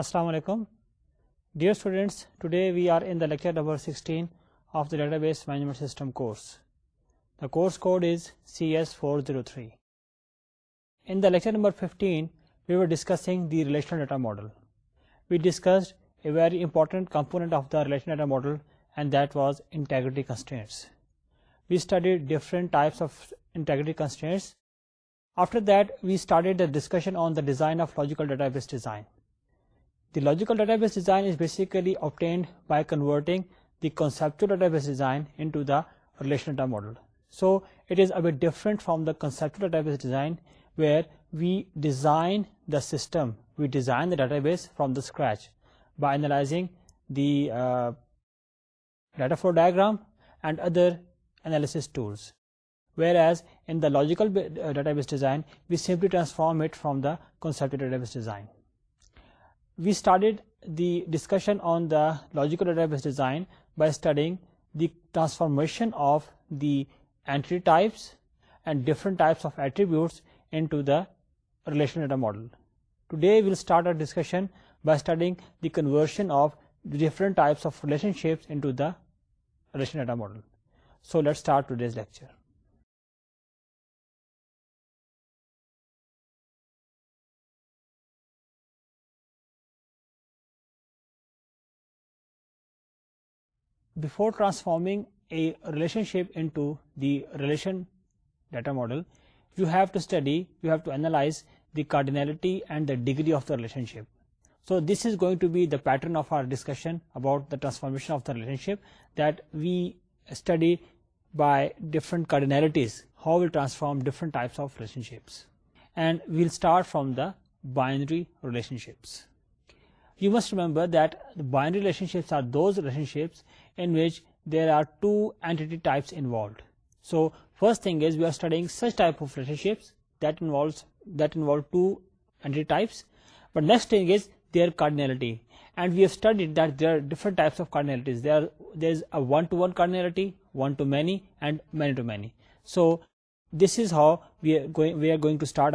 Assalamu alaikum. Dear students, today we are in the lecture number 16 of the Database Management System course. The course code is CS403. In the lecture number 15, we were discussing the Relational Data Model. We discussed a very important component of the Relational Data Model, and that was integrity constraints. We studied different types of integrity constraints. After that, we started the discussion on the design of logical database design. The logical database design is basically obtained by converting the conceptual database design into the relational data model. So it is a bit different from the conceptual database design, where we design the system, we design the database from the scratch by analyzing the uh, data flow diagram and other analysis tools. Whereas in the logical uh, database design, we simply transform it from the conceptual database design. We started the discussion on the logical database design by studying the transformation of the entity types and different types of attributes into the relational data model. Today we will start our discussion by studying the conversion of the different types of relationships into the relational data model. So let's start today's lecture. Before transforming a relationship into the relation data model, you have to analyze the cardinality and the degree of the relationship. So this is going to be the pattern of our discussion about the transformation of the relationship, that we study by different cardinalities, how we transform different types of relationships. And we'll start from the binary relationships. You must remember that the binary relationships are those relationships one to one cardinality one to many and many to many so this is how we are going to start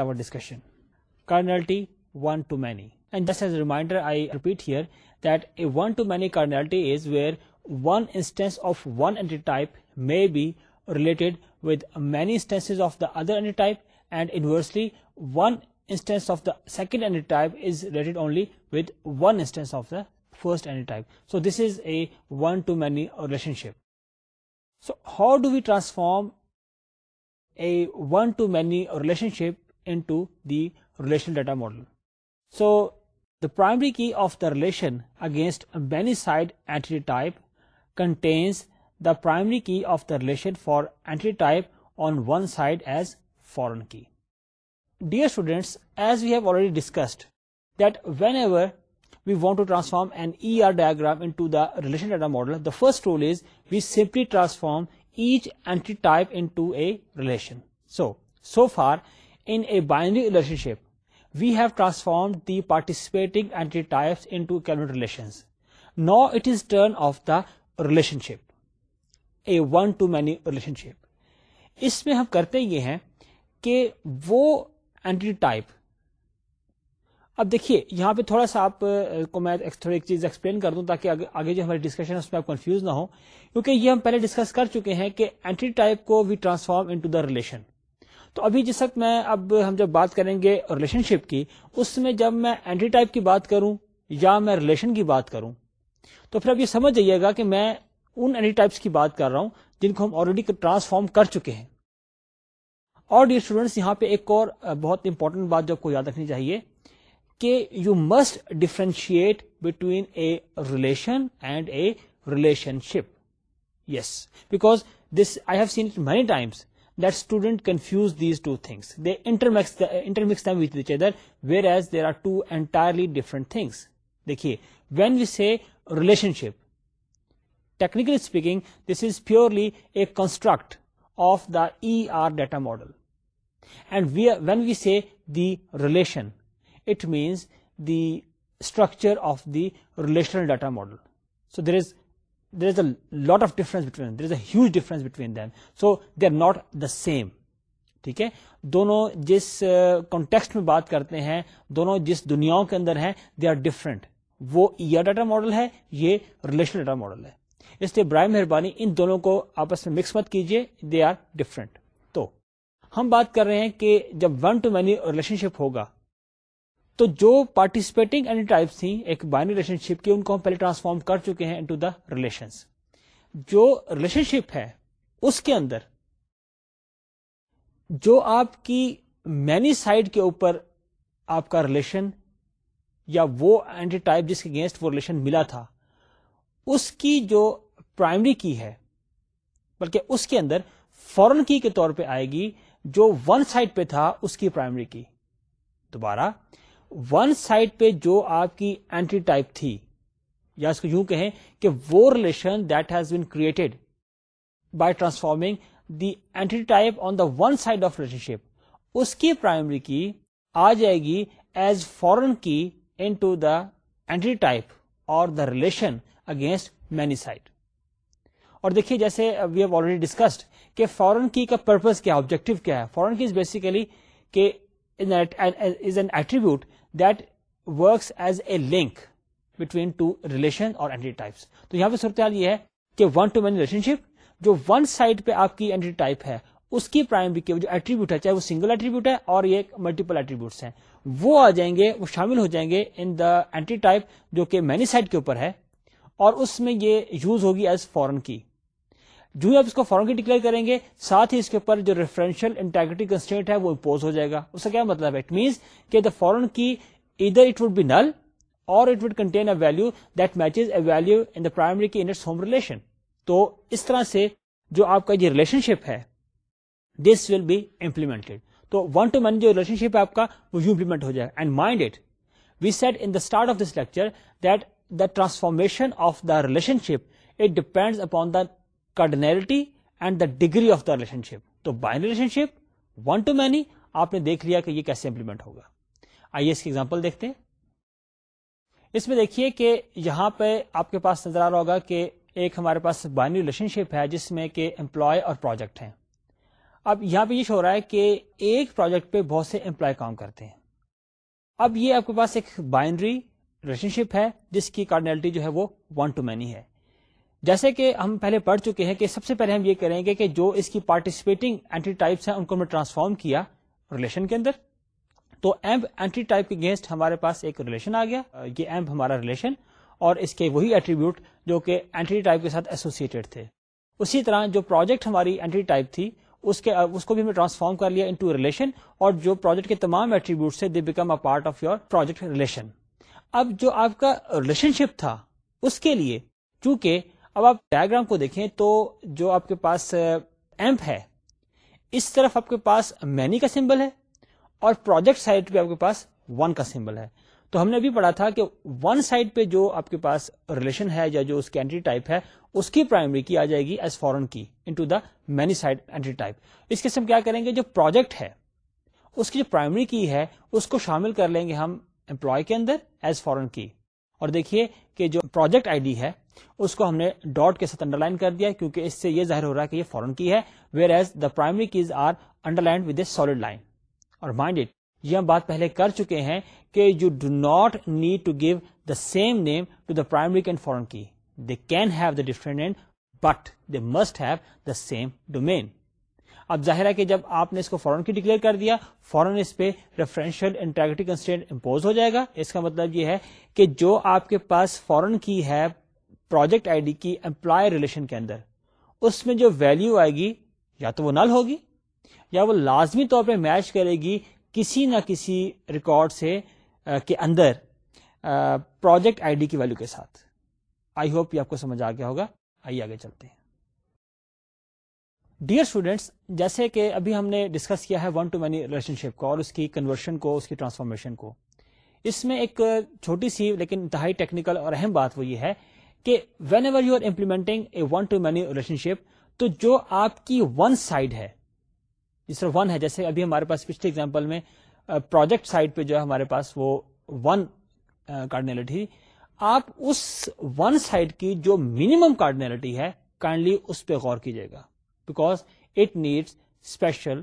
reminder I repeat here to many cardinality One instance of one entity type may be related with many instances of the other entity type, and inversely, one instance of the second entity type is related only with one instance of the first entity type. So this is a one-to-many relationship. So how do we transform a one-to-many relationship into the relational data model? So the primary key of the relation against many side entity type contains the primary key of the relation for entity type on one side as foreign key. Dear students, as we have already discussed that whenever we want to transform an ER diagram into the relation data model, the first rule is we simply transform each entity type into a relation. So far in a binary relationship, we have transformed the participating entity types into equivalent relations. Now it is turn of the relationship a one to many relationship اس میں ہم کرتے یہ ہیں کہ وہ entity type اب دیکھیے یہاں پہ تھوڑا سا آپ کو میں تھوڑی ایک چیز ایکسپلین کر دوں تاکہ آگے جو ہماری ڈسکشن ہے اس میں آپ کنفیوز نہ ہو کیونکہ یہ ہم پہلے ڈسکس کر چکے ہیں کہ اینٹی ٹائپ کو we transform into the relation تو ابھی جس وقت میں اب ہم جب بات کریں گے ریلیشن شپ کی اس میں جب میں اینٹی ٹائپ کی بات کروں یا میں ریلیشن کی بات کروں تو پھر آپ یہ سمجھ جائیے گا کہ میں ان اینی ٹائپس کی بات کر رہا ہوں جن کو ہم آلریڈی ٹرانسفارم کر چکے ہیں اور ڈیئر اسٹوڈینٹس یہاں پہ ایک اور بہت امپورٹنٹ بات جو آپ کو یاد رکھنی چاہیے کہ you must differentiate between a relation and a relationship yes because this I have seen it many times that student confuse these two things they intermix other whereas there are two entirely different things دیکھیے when we see relationship technically speaking this is purely a construct of the E R data model and we when we see the relation it means the structure of the relational data model so there is there is a lot of difference between there is a huge difference between them so they are not the same ٹھیک ہے دونوں جس context میں بات کرتے ہیں دونوں جس دنیا کے اندر ہیں دے آر ڈفرنٹ وہ ای ڈاٹا ماڈل ہے یہ ریلیشنل ڈاٹا ماڈل ہے اس لیے برائے مہربانی ان دونوں کو آپس میں مکس مت کیجیے دے آر ڈفرنٹ تو ہم بات کر رہے ہیں کہ جب one to many relationship ہوگا تو جو پارٹیسپیٹنگ ٹائپس تھیں ایک بائنی ریلیشن شپ کی ان کو ہم پہلے ٹرانسفارم کر چکے ہیں دا ریلیشن جو ریلیشن شپ ہے اس کے اندر جو آپ کی مینی سائڈ کے اوپر آپ کا ریلیشن یا وہ اینٹی ٹائپ جس کے اگینسٹ وہ ریلیشن ملا تھا اس کی جو پرائمری کی ہے بلکہ اس کے اندر فورن کی کے طور پہ آئے گی جو ون سائڈ پہ تھا اس کی پرائمری کی دوبارہ ون سائڈ پہ جو آپ کی اینٹی ٹائپ تھی یا اس کو یوں کہیں کہ وہ relation that has been created by transforming the entity type on the one side of relationship اس کی پرائمری کی آ جائے گی as foreign key into the entity type اور the relation against many side اور دیکھیے جیسے وی ہیو آلریڈی ڈسکسڈ کہ فورن کی کا پرپز کیا آبجیکٹو کیا ہے فورن کی از بیسیکلی کہ is an attribute that works as a link between two relation اور اینٹری ٹائپس تو یہاں پہ صورتحال یہ ہے کہ one to many relationship جو ون سائڈ پہ آپ کی اینٹری ٹائپ ہے اس کی پرائمری کے جو ایٹریبیوٹ ہے چاہے وہ سنگل ایٹریبیوٹ ہے اور یہ ملٹیپل ایٹریبیوٹس ہیں وہ آ جائیں گے وہ شامل ہو جائیں گے ان دا اینٹی ٹائپ جو کہ مینی سائڈ کے اوپر ہے اور اس میں یہ یوز ہوگی ایز فورن کی جو ہی آپ اس کو فورن کی ڈکلیئر کریں گے ساتھ ہی اس کے اوپر جو ریفرنشل انٹیگریٹی کنسٹینٹ ہے وہ امپوز ہو جائے گا اس کا کیا مطلب ہے اٹ مینس کہ دا فورن کی ادھر اٹ وڈ بی نل اور it would contain a value that matches a value in the primary key in its home relation تو اس طرح سے جو آپ کا یہ ریلیشن شپ ہے دس ول بی تو ون ٹو ون جو ریلیشن شپ ہے آپ کا وہ امپلیمنٹ ہو جائے and mind it we said in start of this lecture that the transformation of the relationship it depend upon the cardinality and the degree of the relationship تو relationship one to many آپ نے دیکھ لیا کہ یہ کیسے implement ہوگا آئیے اس کی ایگزامپل دیکھتے ہیں اس میں دیکھیے کہ یہاں پہ آپ کے پاس نظر آ رہا ہوگا کہ ایک ہمارے پاس بائنی ریلیشن شپ ہے جس میں کہ امپلائی اور پروجیکٹ ہیں اب یہاں پہ یہ شو رہا ہے کہ ایک پروجیکٹ پہ بہت سے امپلائی کام کرتے ہیں اب یہ آپ کے پاس ایک بائنڈری ریلیشن شپ ہے جس کی کارنالٹی جو ہے وہ ون ٹو مینی ہے جیسے کہ ہم پہلے پڑھ چکے ہیں کہ سب سے پہلے ہم یہ کریں گے کہ جو اس کی پارٹیسپیٹنگ اینٹی ٹائپس ہیں ان کو ہم نے ٹرانسفارم کیا ریلیشن کے اندر تو ایمپ اینٹی ٹائپ کے اگینسٹ ہمارے پاس ایک ریلیشن آ گیا یہ ایمپ ہمارا ریلیشن اور اس کے وہی ایٹریبیوٹ جو کہ اینٹی ٹائپ کے ساتھ ایسوسیٹیڈ تھے اسی طرح جو پروجیکٹ ہماری اینٹی ٹائپ تھی اس کے اس کو بھی ہم نے ٹرانسفارم کر لیا انٹو ریلیشن اور جو پروجیکٹ کے تمام they become a part of your project relation اب جو آپ کا ریلیشن شپ تھا اس کے لیے چونکہ اب آپ ڈائگرام کو دیکھیں تو جو آپ کے پاس ایمپ uh, ہے اس طرف آپ کے پاس مینی کا سمبل ہے اور پروجیکٹ سائڈ پہ آپ کے پاس ون کا سمبل ہے تو ہم نے بھی پڑھا تھا کہ ون سائڈ پہ جو آپ کے پاس ریلیشن ہے یا جو اس ٹائپ ہے اس کی پرائمری کی آ جائے گی as foreign key into the many side type اس کے ہم کیا کریں گے جو پروجیکٹ ہے اس کی جو پرائمری کی ہے اس کو شامل کر لیں گے ہم امپلائی کے اندر ایز فورن کی اور دیکھیے کہ جو پروجیکٹ آئی ڈی ہے اس کو ہم نے ڈاٹ کے ساتھ انڈر لائن کر دیا کیونکہ اس سے یہ ظاہر ہو رہا ہے کہ یہ فورن کی ہے whereas the primary keys are underlined with a solid line اور مائنڈ اٹ یہ ہم بات پہلے کر چکے ہیں کہ you do not need to give the same name to the primary and foreign key they can have different but they must have the same domain اب ظاہر ہے کہ جب آپ نے اس کو فورن کی ڈکلیئر کر دیا فورن اس پہ ریفرنشیل کنسٹینٹ امپوز ہو جائے گا اس کا مطلب یہ ہے کہ جو آپ کے پاس فورن کی ہے پروجیکٹ آئی ڈی کی امپلائی ریلیشن کے اندر اس میں جو ویلو آئے گی یا تو وہ نل ہوگی یا وہ لازمی طور پہ میچ کرے گی کسی نہ کسی ریکارڈ سے کے اندر پروجیکٹ آئی ڈی کی ویلو کے ساتھ آئی ہوپ یہ آپ کو سمجھ آ گیا ہوگا آئیے آگے چلتے ہیں ڈیئر اسٹوڈینٹس جیسے کہ ابھی ہم نے ڈسکس کیا ہے one to many relationship کو اور اس کی کنورشن کو اس کی ٹرانسفارمیشن کو اس میں ایک چھوٹی سی لیکن انتہائی ٹیکنیکل اور اہم بات وہ یہ ہے کہ whenever you are implementing a one to many relationship تو جو آپ کی ون سائڈ ہے جس طرح ون ہے جیسے ابھی ہمارے پاس پچھلے اگزامپل میں پروجیکٹ uh, سائڈ پہ جو ہے ہمارے پاس وہ ون کارڈنیلٹی uh, آپ اس ون سائڈ کی جو منیمم کارڈنیلٹی ہے کائنڈلی اس پہ غور کیجیے گا because it needs special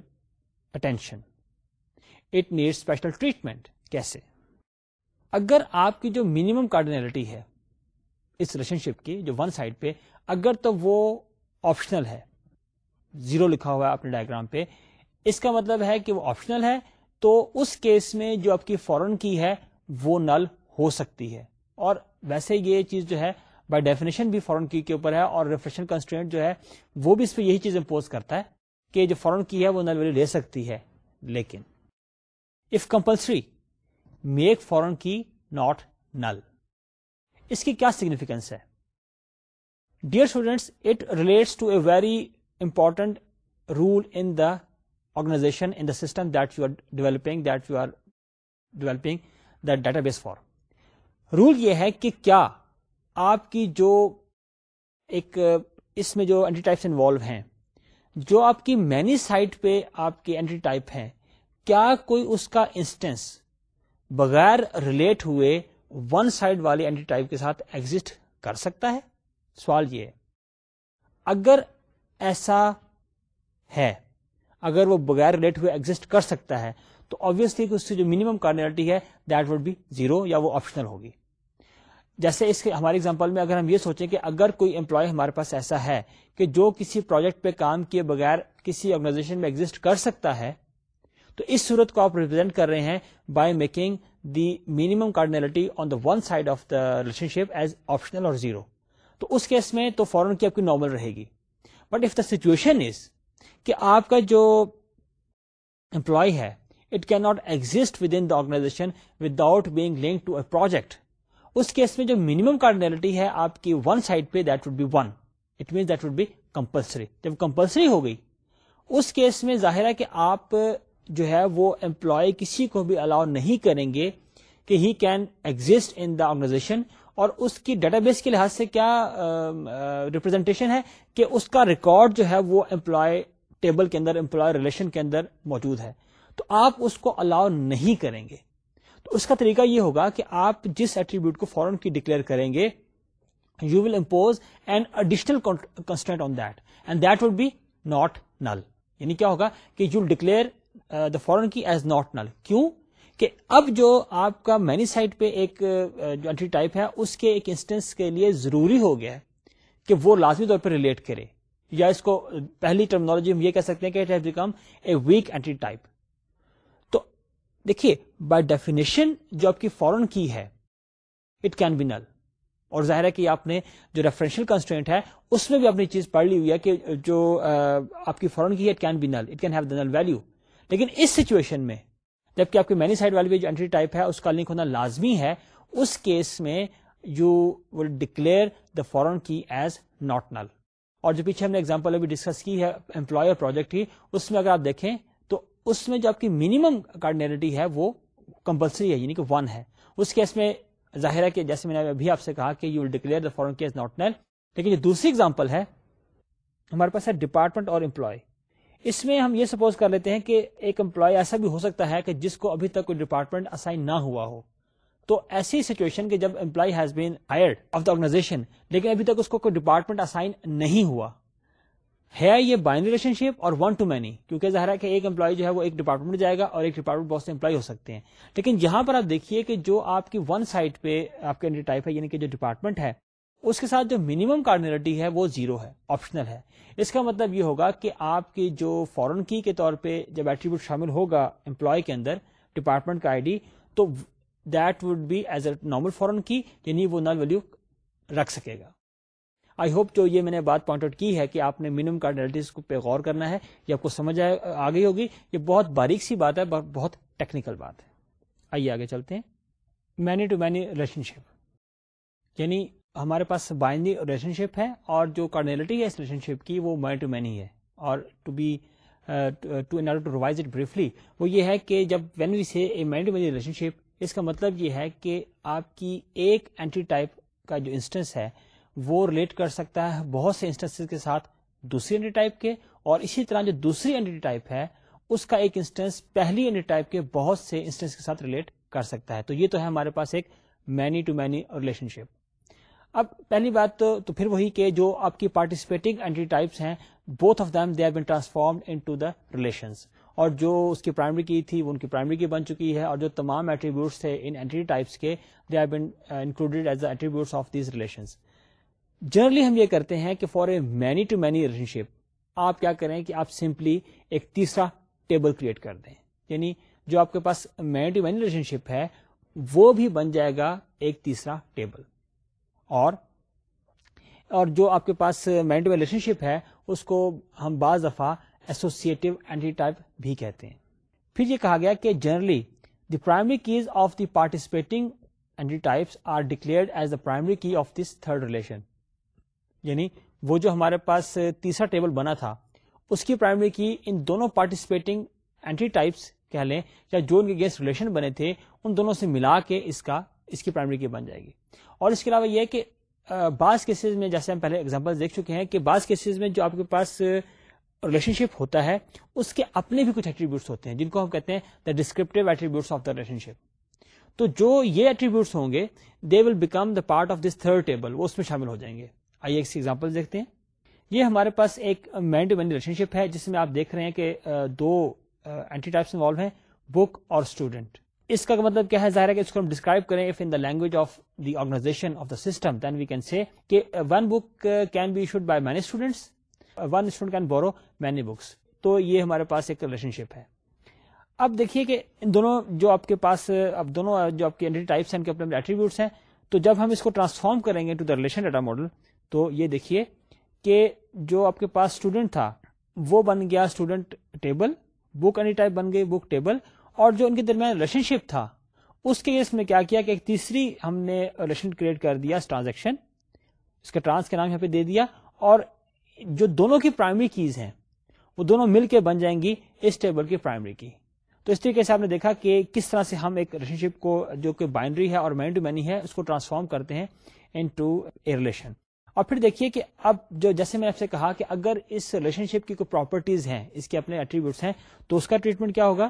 attention it needs special treatment کیسے اگر آپ کی جو منیمم کارڈنیلٹی ہے اس ریلیشن شپ کی جو ون سائڈ پہ اگر تو وہ آپشنل ہے زیرو لکھا ہوا ہے اپنے ڈائگرام پہ اس کا مطلب ہے کہ وہ آپشنل ہے تو اس کیس میں جو آپ کی فورن کی ہے وہ نل ہو سکتی ہے اور ویسے یہ چیز جو ہے بائی ڈیفینیشن بھی فورن کی کے اوپر ہے اور ریفریشن کنسٹینٹ جو ہے وہ بھی اس پہ یہی چیز امپوز کرتا ہے کہ جو فورن کی ہے وہ نل ویلو لے سکتی ہے لیکن اف کمپلسری میک فورن کی ناٹ نل اس کی کیا سگنیفیکینس ہے dear students it relates to a very important role in the organization in the system that you are developing that you are developing the database for role یہ ہے کہ کیا آپ کی جو ایک اس میں جو اینٹی ٹائپس انوالو ہیں جو آپ کی مینی سائٹ پہ آپ کے اینٹی ٹائپ ہیں کیا کوئی اس کا انسٹنس بغیر ریلیٹ ہوئے ون سائڈ والے اینٹی ٹائپ کے ساتھ ایگزٹ کر سکتا ہے سوال یہ اگر ایسا ہے اگر وہ بغیر ریلیٹ ہوئے ایگزٹ کر سکتا ہے تو آبیسلی اس سے جو منیمم کارنیلٹی ہے دیٹ وڈ بی زیرو یا وہ آپشنل ہوگی جیسے اس کے ہمارے اگزامپل میں اگر ہم یہ سوچیں کہ اگر کوئی امپلائی ہمارے پاس ایسا ہے کہ جو کسی پروجیکٹ پہ کام کیے بغیر کسی آرگنائزیشن میں ایگزٹ کر سکتا ہے تو اس صورت کو آپ ریپرزینٹ کر رہے ہیں by making the minimum cardinality on the one side of the relationship as optional اور زیرو تو اس کیس میں تو فورن کی آپ کی نارمل رہے گی but if the situation is کہ آپ کا جو امپلائی ہے it can not exit with in the with without being link to a project us case میں جو منیمم کارڈنلٹی ہے آپ کی ون سائڈ پہ that would be one it means that would be compulsory جب compulsory ہو گئی اس کیس میں ظاہر ہے کہ آپ جو ہے وہ امپلائی کسی کو بھی الاؤ نہیں کریں گے کہ he can exist in the organization اور اس کی ڈیٹا بیس کے لحاظ سے کیا ریپرزینٹیشن ہے کہ اس کا ریکارڈ جو ہے وہ امپلائی ٹیبل کے اندر امپلائی ریلیشن کے اندر موجود ہے تو آپ اس کو الاؤ نہیں کریں گے اس کا طریقہ یہ ہوگا کہ آپ جس ایٹریبیوٹ کو فورن کی ڈکلیئر کریں گے you will impose an additional constraint on that and that would be not null یعنی کیا ہوگا کہ you will declare the foreign key as not null کیوں کہ اب جو آپ کا مینی سائٹ پہ ایک ٹائپ uh, ہے اس کے ایک انسٹنس کے لیے ضروری ہو گیا ہے کہ وہ لازمی طور پہ ریلیٹ کرے یا اس کو پہلی ٹرمنالوجی ہم یہ کہہ سکتے ہیں کہ it has become a weak entry type دیکھیے بائی ڈیفینیشن جو آپ کی فورن کی ہے اٹ کین بی نل اور ظاہر ہے کہ آپ نے جو ریفرنشل کنسٹنٹ ہے اس میں بھی اپنی چیز پڑھ لی ہوئی ہے کہ جو آپ کی فورن کی ہے it can be null it can have the null value لیکن اس سچویشن میں جبکہ آپ کی مینی سائڈ ویلو جو اینٹری ٹائپ ہے اس کا لنک ہونا لازمی ہے اس کیس میں you will declare the foreign key as not نل اور جو پیچھے ہم نے ایگزامپل ابھی ڈسکس کی ہے امپلائر پروجیکٹ کی اس میں اگر آپ دیکھیں اس میں جو آپ کی منیمم کارڈنیلٹی ہے وہ کمپلسری ہے یعنی کہ ون ہے اس کیس میں ظاہر ہے کہ جیسے میں نے ابھی آپ سے کہا کہ you will declare the foreign case not null لیکن جو دوسری اگزامپل ہے ہمارے پاس ہے ڈپارٹمنٹ اور امپلائی اس میں ہم یہ سپوز کر لیتے ہیں کہ ایک امپلائی ایسا بھی ہو سکتا ہے کہ جس کو ابھی تک کوئی ڈپارٹمنٹ اسائن نہ ہوا ہو تو ایسی سچویشن کہ جب employee has been hire of the organization لیکن ابھی تک اس کو کوئی ڈپارٹمنٹ اسائن نہیں ہوا ہے یہ بائن ریلیشن شپ اور ون ٹو مینی کیونکہ ظاہر ہے کہ ایک امپلائی جو ہے وہ ایک ڈپارٹمنٹ جائے گا اور ایک ڈپارٹمنٹ بہت سے امپلائی ہو سکتے ہیں لیکن یہاں پر آپ دیکھیے کہ جو آپ کی ون سائٹ پہ آپ کے ٹائپ ہے یعنی کہ جو ڈپارٹمنٹ ہے اس کے ساتھ جو منیمم کارڈنلٹی ہے وہ زیرو ہے آپشنل ہے اس کا مطلب یہ ہوگا کہ آپ کی جو فورن کی کے طور پہ جب ایٹریبیوٹ شامل ہوگا امپلائی کے اندر ڈپارٹمنٹ کا آئی ڈی تو that would be as a normal foreign key یعنی وہ نل ویلو رکھ سکے گا آئی ہوپ جو یہ میں نے بات پوائنٹ آؤٹ کی ہے کہ آپ نے منیمم کارڈنلٹیز کو غور کرنا ہے یہ آپ کو سمجھ آ گئی ہوگی یہ بہت باریک سی بات ہے بہت ٹیکنیکل بات ہے آئیے آگے چلتے ہیں many to many relationship یعنی ہمارے پاس بائنی ریلیشن شپ ہے اور جو کارڈنلٹی ہے اس ریلیشن شپ کی وہ مینی ٹو مینی ہے اور to be to revise it briefly وہ یہ ہے کہ جب when we see a many to many relationship اس کا مطلب یہ ہے کہ آپ کی ایک اینٹی ٹائپ کا جو انسٹنس ہے وہ ریلیٹ کر سکتا ہے بہت سے انسٹنس کے ساتھ دوسری انڈی ٹائپ کے اور اسی طرح جو دوسری انڈی ٹائپ ہے اس کا ایک انسٹنس پہلی انڈی ٹائپ کے بہت سے انسٹنس کے ساتھ ریلیٹ کر سکتا ہے تو یہ تو ہے ہمارے پاس ایک many to many relationship اب پہلی بات تو, تو پھر وہی کہ جو آپ کی پارٹیسپیٹنگ اینٹی ٹائپس ہیں both of them they been transformed into the relations اور جو اس کی پرائمری کی تھی وہ ان کی پرائمری کی بن چکی ہے اور جو تمام ایٹریبیوٹس تھے ان اینٹی ٹائپس کے they are been included as the attributes of these relations generally ہم یہ کرتے ہیں کہ for a many to many relationship آپ کیا کریں کہ آپ سمپلی ایک تیسرا ٹیبل کریٹ کر دیں یعنی جو آپ کے پاس many to many relationship ہے وہ بھی بن جائے گا ایک تیسرا ٹیبل اور اور جو آپ کے پاس مینی ٹو ریلیشن شپ ہے اس کو ہم بعض دفعہ ایسوسیٹو اینٹی ٹائپ بھی کہتے ہیں پھر یہ کہا گیا کہ generally the primary keys of the participating entity types are declared as the primary key of this third relation یعنی وہ جو ہمارے پاس تیسرا ٹیبل بنا تھا اس کی پرائمری کی ان دونوں پارٹیسپیٹنگ اینٹی ٹائپس کہہ لیں یا جو ان کے گیس ریلیشن بنے تھے ان دونوں سے ملا کے اس کا اس کی پرائمری کی بن جائے گی اور اس کے علاوہ یہ کہ بعض کیسز میں جیسے ہم پہلے ایگزامپل دیکھ چکے ہیں کہ بعض کیسز میں جو آپ کے پاس ریلیشن شپ ہوتا ہے اس کے اپنے بھی کچھ ایٹریبیوٹس ہوتے ہیں جن کو ہم کہتے ہیں the descriptive attributes of the relationship تو جو یہ ایٹریبیوٹس ہوں گے they will become the part of this third table وہ اس میں شامل ہو جائیں گے آئیے ایک سی ایگزامپل دیکھتے ہیں یہ ہمارے پاس ایک مین ٹو مین ریلیشن شپ ہے جس میں آپ دیکھ رہے ہیں کہ دو اینٹی ٹائپس انوالو ہیں بک اور اسٹوڈنٹ اس کا مطلب کیا ہے ظاہر ہے کہ اس کو ہم ڈسکرائب کریں if in the language of the organization of the system then we can see کہ one book can be issued by many students one student can borrow many books تو یہ ہمارے پاس ایک ریلیشن شپ ہے اب دیکھیے کہ ان دونوں جو آپ کے پاس اب دونوں جو آپ کے انٹی ٹائپس ہیں ان کے اپنے ایٹریبیوٹس ہیں تو جب ہم اس کو ٹرانسفارم کریں گے to the relation data model تو یہ دیکھیے کہ جو آپ کے پاس اسٹوڈینٹ تھا وہ بن گیا اسٹوڈینٹ بک اینی ٹائپ بن گئی بک ٹیبل اور جو ان کے درمیان ریلیشن شپ تھا اس میں کیا کیا کہ ایک تیسری ہم نے ریلیشن کریٹ کر دیا ٹرانزیکشن اس کا ٹرانس نام یہاں پہ دے دیا اور جو دونوں کی پرائمری کیز ہیں وہ دونوں مل کے بن جائیں گی اس ٹیبل کی پرائمری کی تو اس طریقے سے آپ نے دیکھا کہ کس طرح سے ہم ایک ریلیشن شپ کو جو کہ بائنڈری ہے اور مین ٹو مینی ہے اس کو ٹرانسفارم کرتے ہیں ان ٹو اے ریلیشن اور پھر دیکھیے کہ اب جو جیسے میں نے آپ سے کہا کہ اگر اس ریلیشن شپ کی کوئی پراپرٹیز ہیں اس کے اپنے ایٹریبیوٹس ہیں تو اس کا ٹریٹمنٹ کیا ہوگا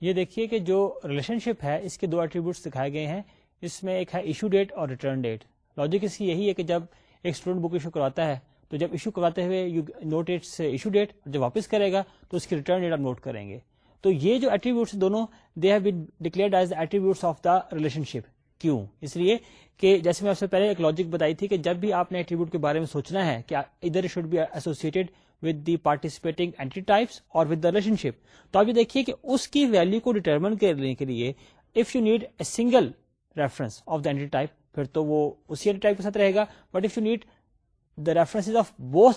یہ دیکھیے کہ جو ریلیشن شپ ہے اس کے دو ایٹریبیوٹس دکھائے گئے ہیں اس میں ایک ہے ایشو ڈیٹ اور ریٹرن ڈیٹ لاجک اس کی یہی ہے کہ جب ایک اسٹوڈنٹ بک ایشو کرواتا ہے تو جب ایشو کرواتے ہوئے یو نوٹ سے ایشو ڈیٹ جب واپس کرے گا تو اس کی ریٹرن ڈیٹ آپ نوٹ کریں گے تو یہ جو ایٹریبیوٹس دونوں they have been declare as the attributes of the relationship کیوں اس لیے کہ جیسے میں آپ سے پہلے ایک لاجک بتائی تھی کہ جب بھی آپ نے ایٹریبیوٹ کے بارے میں سوچنا ہے کہ either should be associated with the participating types اور ود دا ریلیشن شپ تو آپ یہ دیکھیے کہ اس کی ویلو کو ڈیٹرمن کرنے کے لیے if you need a single reference of the type پھر تو وہ اسی ٹائپ کے ساتھ رہے گا but if you need the reference of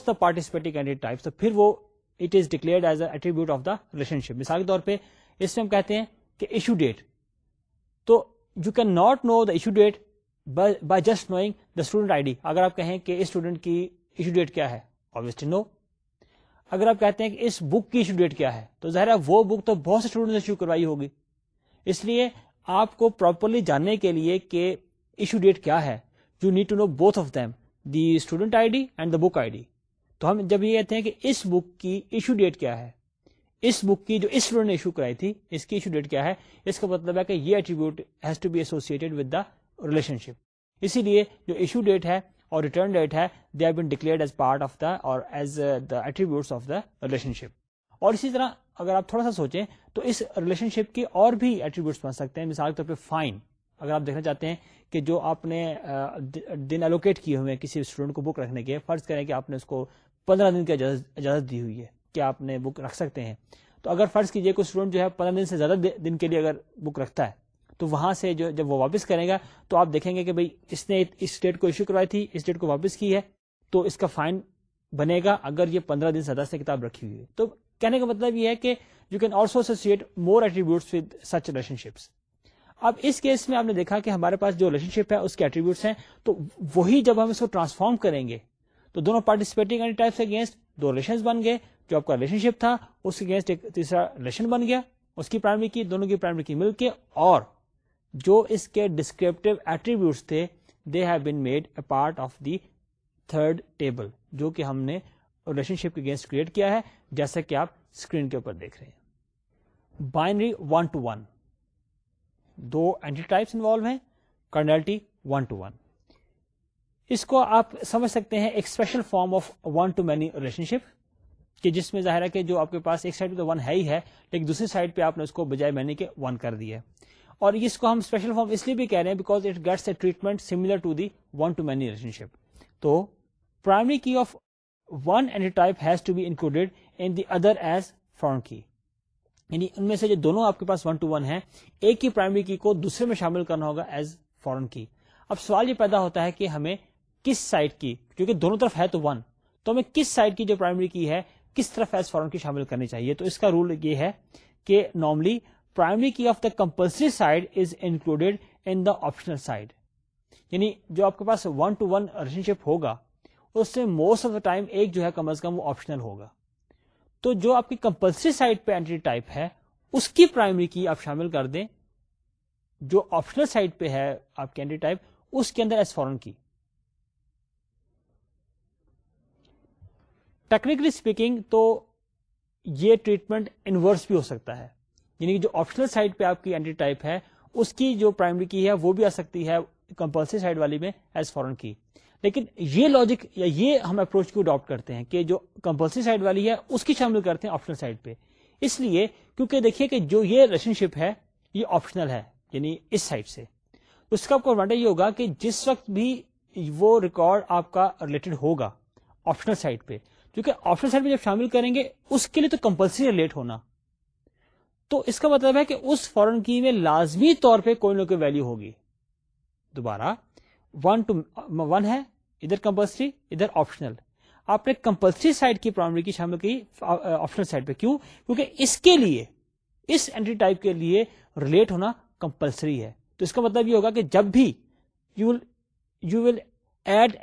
the participating تو پھر وہ it is declared as of the relationship مثال کے طور پہ اس میں ہم کہتے ہیں کہ ایشو ڈیٹ تو you can not know the issue date by just knowing the student I D اگر آپ کہیں کہ اسٹوڈنٹ کی ایشو ڈیٹ کیا ہے نو اگر آپ کہتے ہیں کہ اس بک کی ایشو ڈیٹ کیا ہے تو ظاہر ہے وہ بک تو بہت سے اسٹوڈنٹ ایشو کروائی ہوگی اس لیے آپ کو پراپرلی جاننے کے لیے کہ ایشو ڈیٹ کیا ہے you need to know both of them the student I D and the book I D تو ہم جب یہ کہتے ہیں کہ اس بک کی ایشو ڈیٹ کیا ہے اس بک کی جو اسٹوڈنٹ نے ایشو کرائی تھی اس کی ایشو ڈیٹ کیا ہے اس کا مطلب ہے کہ یہ attribute has to be associated with the relationship اسی لیے جو ایشو ڈیٹ ہے اور ریٹرن ڈیٹ ہے they are been declare the اور اسی طرح اگر آپ تھوڑا سا سوچیں تو اس ریلیشن شپ کے اور بھی ایٹریبیوٹس بن سکتے ہیں مثال کے طور پہ فائن اگر آپ دیکھنا چاہتے ہیں کہ جو آپ نے uh, دن الوکیٹ کیے ہوئے ہیں کسی اسٹوڈنٹ کو بک رکھنے کے فرض کریں کہ آپ نے اس کو پندرہ دن کی اجازت دی ہوئی ہے کہ آپ نے بک رکھ سکتے ہیں تو اگر فرض کیجیے کوئی اسٹوڈنٹ جو ہے پندرہ دن سے زیادہ دن کے لیے اگر بک رکھتا ہے تو وہاں سے جو جب وہ واپس کرے گا تو آپ دیکھیں گے کہ اس نے اس اس اس ڈیٹ ڈیٹ کو کو ایشو کروائی تھی واپس کی ہے تو کا فائن بنے گا اگر یہ پندرہ دن سے زیادہ سے کتاب رکھی ہوئی ہے تو کہنے کا مطلب یہ ہے کہ you can also associate more attributes with such relationships اب اس کیس میں آپ نے دیکھا کہ ہمارے پاس جو ریلیشن شپ ہے اس کے ایٹریبیوٹس ہیں تو وہی جب ہم اس کو ٹرانسفارم کریں گے تو دونوں پارٹیسپیٹنگ اگینسٹ دو ریلیشن بن گئے جو آپ کا ریلیشن شپ تھا اس کے اگینسٹ ایک تیسرا ریلیشن بن گیا اس کی پرائمری کی دونوں کی پرائمری کی مل کے اور جو اس کے ڈسکرپٹیو ایٹریبیوٹس تھے they have been made a part of the third table جو کہ ہم نے ریلیشن شپ کے اگینسٹ کریٹ کیا ہے جیسا کہ آپ اسکرین کے اوپر دیکھ رہے ہیں بائنری ون ٹو ون دو اینٹی ٹائپس انوالو ہیں کرنلٹی ون ٹو ون اس کو آپ سمجھ سکتے ہیں ایک special form of one to many relationship کہ جس میں ظاہر ہے کہ جو آپ کے پاس ایک سائڈ پہ تو ون ہے ہی ہے لیکن دوسری سائڈ پہ آپ نے اس کو بجائے مینی کے ون کر دیا اور اس کو ہم اسپیشل فارم اس لیے بھی کہہ رہے ہیں because it gets a treatment similar to to the one many relationship تو primary key of one end type has to be included in the other as form key یعنی ان میں سے جو دونوں آپ کے پاس ون ٹو ون ہے ایک ہی پرائمری کی کو دوسرے میں شامل کرنا ہوگا ایز فورن کی اب سوال یہ پیدا ہوتا ہے کہ ہمیں کس کی کیونکہ دونوں طرف ہے تو ون تو ہمیں کس سائڈ کی جو پرائمری کی ہے کس طرف ایس فورن کی شامل کرنی چاہیے تو اس کا رول یہ ہے کہ normally primary key of the compulsory side is included in the optional side یعنی جو آپ کے پاس one to one relationship ہوگا اس سے موسٹ آف دا ٹائم ایک جو ہے کم از کم وہ آپشنل ہوگا تو جو آپ کی کمپلسری سائڈ پہ اینٹری ٹائپ ہے اس کی پرائمری کی آپ شامل کر دیں جو آپشنل سائڈ پہ ہے آپ کی اینٹری ٹائپ اس کے اندر ایس فورن کی ٹیکنیکلی اسپیکنگ تو یہ ٹریٹمنٹ انورس بھی ہو سکتا ہے یعنی کہ جو آپشنل سائڈ پہ آپ کی اینٹی ٹائپ ہے اس کی جو پرائمری کی ہے وہ بھی آ سکتی ہے کمپلسری سائڈ والی میں ایز فورن کی لیکن یہ لاجک یا یہ ہم اپروچ کو اڈاپٹ کرتے ہیں کہ جو کمپلسری سائڈ والی ہے اس کی شامل کرتے ہیں آپشنل سائڈ پہ اس لیے کیونکہ دیکھیے کہ جو یہ ریلیشن شپ ہے یہ آپشنل ہے یعنی اس سائڈ سے اس کا آپ کو ایڈوانٹیج یہ ہوگا کہ جس وقت بھی وہ ریکارڈ آپ کا ریلیٹڈ ہوگا آپشنل سائڈ پہ کیونکہ میں جب شامل کریں گے اس کے لیے تو کمپلسری ریلیٹ ہونا تو اس کا مطلب ہے کہ اس فورن کی میں لازمی طور پہ کوئی نہ کوئی ویلو ہوگی دوبارہ ون ون ٹو ہے ادھر کمپلسری ادھر آپشنل آپ نے کمپلسری سائڈ کی پرائمری کی شامل کی آپشنل سائڈ پہ کیوں کیونکہ اس کے لیے اس اینٹری ٹائپ کے لیے ریلیٹ ہونا کمپلسری ہے تو اس کا مطلب یہ ہوگا کہ جب بھی you will you will add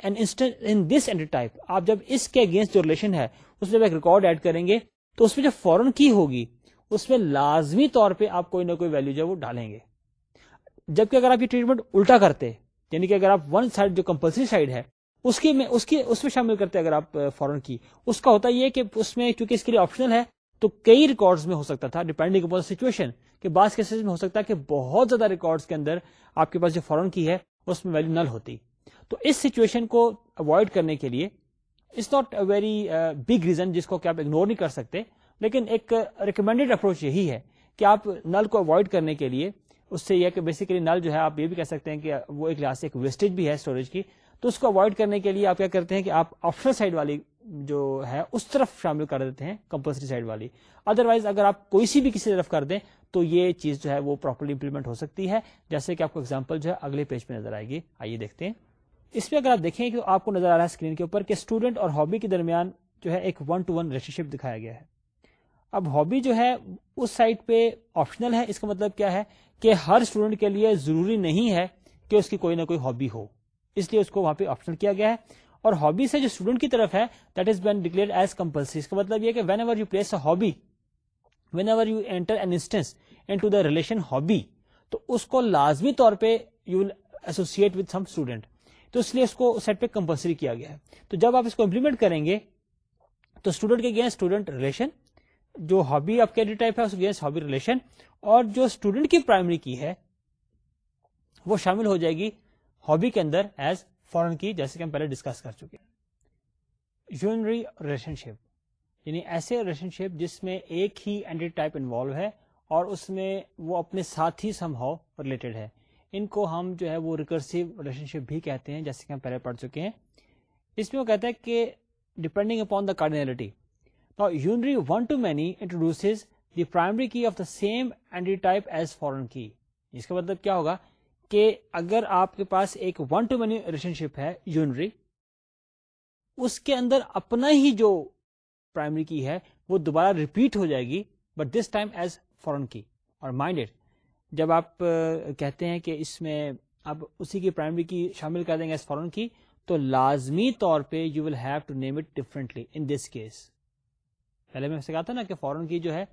جب اس کے اگینسٹ جو ریلیشن ہے اس میں جب ایک ریکارڈ ایڈ کریں گے تو اس میں جو فورن کی ہوگی اس میں لازمی طور پہ آپ کوئی نہ کوئی ویلو جو وہ ڈالیں گے جبکہ اگر آپ یہ ٹریٹمنٹ الٹا کرتے یعنی کہ اگر آپ ون سائڈ جو کمپلسری سائڈ ہے اس اس اس کی کی میں میں شامل کرتے اگر آپ فورن کی اس کا ہوتا یہ کہ اس میں اس کے لیے آپشنل ہے تو کئی ریکارڈ میں ہو سکتا تھا ڈیپینڈنگ اپون سچویشن کہ بعض کیسز میں ہو سکتا ہے کہ بہت زیادہ ریکارڈ کے اندر آپ کے پاس جو فورن کی ہے اس میں ویلو نل ہوتی تو اس سچویشن کو اوائڈ کرنے کے لیے it's not a very big reason جس کو کہ آپ اگنور نہیں کر سکتے لیکن ایک ریکمینڈیڈ uh, اپروچ یہی ہے کہ آپ نل کو اوائڈ کرنے کے لیے اس سے یہ یہ کہ بیسیکلی نل جو ہے آپ بھی کہہ سکتے ہیں کہ وہ ایک لحاظ سے ایک ویسٹیج بھی ہے اسٹوریج کی تو اس کو اوائڈ کرنے کے لیے آپ آپ کیا کرتے ہیں کہ آپشنل سائڈ والی جو ہے اس طرف شامل کر دیتے ہیں کمپلسری سائڈ والی ادروائز اگر آپ کوئی سی بھی کسی طرف کر دیں تو یہ چیز جو ہے وہ پراپرلی امپلیمنٹ ہو سکتی ہے جیسے کہ آپ کو ایگزامپل جو ہے اگلے پیج پہ نظر آئے گی آئیے دیکھتے ہیں اس پہ اگر آپ دیکھیں تو آپ کو نظر آ رہا ہے اسکرین کے اوپر کہ اسٹوڈنٹ اور ہابی کے درمیان جو ہے ایک ون ٹو ون ریلیشنشپ دکھایا گیا ہے اب ہابی جو ہے اس سائٹ پہ آپشنل ہے اس کا مطلب کیا ہے کہ ہر اسٹوڈنٹ کے لیے ضروری نہیں ہے کہ اس کی کوئی نہ کوئی ہابی ہو اس لیے اس کو وہاں پہ آپشنل کیا گیا ہے اور ہابی سے جو اسٹوڈنٹ کی طرف ہے that is been declare as compulsory اس کا مطلب یہ کہ whenever you place a hobby whenever you enter an the relation hobby تو اس کو لازمی طور پہ you will associate with some student تو اس لیے اس کو سیٹ پہ کمپلسری کیا گیا ہے تو جب آپ اس کو امپلیمنٹ کریں گے تو اسٹوڈنٹ کے گیا اسٹوڈنٹ ریلیشن جو ہابی آپ کے گیا ہابی ریلیشن اور جو اسٹوڈنٹ کی پرائمری کی ہے وہ شامل ہو جائے گی ہابی کے اندر ایز فورن کی جیسے کہ ہم پہلے ڈسکس کر چکے یونری ریلیشن شپ یعنی ایسے ریلیشن شپ جس میں ایک ہی ٹائپ انوالو ہے اور اس میں وہ اپنے ساتھ ہی ریلیٹڈ ہے ان کو ہم جو ہے وہ ریکرسیو ریلیشن شپ بھی کہتے ہیں جیسے کہ ہم پہلے پڑھ چکے ہیں اس میں وہ کہتا ہے کہ depending upon the cardinality unary one to many introduce the primary key of the same type as foreign key جس کا مطلب کیا ہوگا کہ اگر آپ کے پاس ایک one to many relationship ہے یونری اس کے اندر اپنا ہی جو پرائمری کی ہے وہ دوبارہ ریپیٹ ہو جائے گی but this time as foreign key اور مائنڈیڈ جب آپ کہتے ہیں کہ اس میں آپ اسی کی پرائمری کی شامل کر دیں گے فورن کی تو لازمی طور پہ you will have to name it differently in this case پہلے میں سے کہا تھا نا کہ فورن کی جو ہے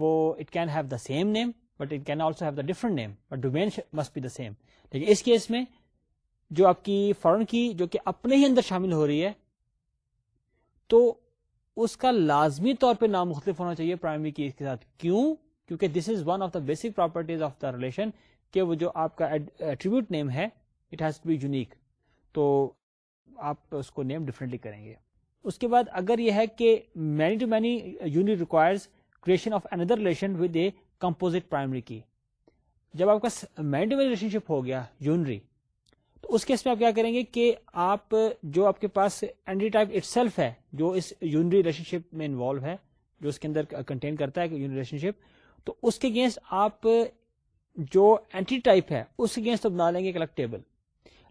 وہ it can have the same name but it can also have the different name but domain must be the same لیکن اس کیس میں جو آپ کی فورن کی جو کہ اپنے ہی اندر شامل ہو رہی ہے تو اس کا لازمی طور پہ نام مختلف ہونا چاہیے پرائمری کی اس کے ساتھ کیوں کیونکہ this is one of the basic properties of the relation کہ وہ جو آپ کا ایٹریبیوٹ نیم ہے it has to be unique تو آپ اس کو نیم ڈفرینٹلی کریں گے اس کے بعد اگر یہ ہے کہ many to many unit requires creation of another relation with a composite primary key جب آپ کا many to many relationship ہو گیا یونری تو اس کیس میں آپ کیا کریں گے کہ آپ جو آپ کے پاس اینڈری ٹائپ اٹ ہے جو اس یونری ریلیشن شپ میں انوالو ہے جو اس کے اندر کنٹین کرتا ہے ریلیشن شپ تو اس کے اگینسٹ آپ جو اینٹی ٹائپ ہے اس کے اگینسٹ بنا لیں گے ایک الگ ٹیبل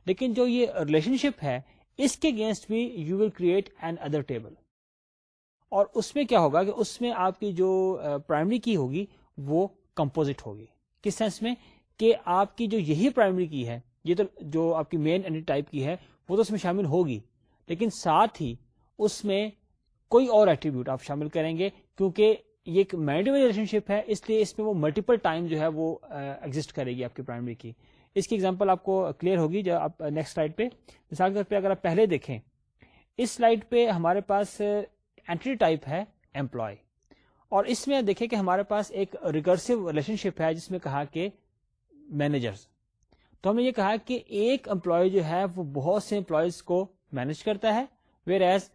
لیکن جو یہ ریلیشن شپ ہے اس کے اگینسٹ بھی you will create an other table اور اس میں کیا ہوگا کہ اس میں آپ کی جو پرائمری کی ہوگی وہ کمپوزٹ ہوگی کس سینس میں کہ آپ کی جو یہی پرائمری کی ہے یہ تو جو آپ کی مین اینٹی ٹائپ کی ہے وہ تو اس میں شامل ہوگی لیکن ساتھ ہی اس میں کوئی اور ایٹریبیوٹ آپ شامل کریں گے کیونکہ یہ ایک میرٹ ریلیشن شپ ہے اس لیے اس میں وہ ملٹیپل ٹائم جو ہے وہ ایگزٹ کرے گی آپ کی پرائمری کی اس کی ایگزامپل آپ کو کلیئر ہوگی جب آپ نیکسٹ سلائڈ پہ مثال کے طور پہ اگر آپ پہلے دیکھیں اس سلائڈ پہ ہمارے پاس اینٹری ٹائپ ہے امپلائی اور اس میں دیکھیں کہ ہمارے پاس ایک ریکرسو ریلیشن شپ ہے جس میں کہا کہ مینیجرز تو ہم نے یہ کہا کہ ایک امپلائی جو ہے وہ بہت سے امپلائیز کو مینج کرتا ہے whereas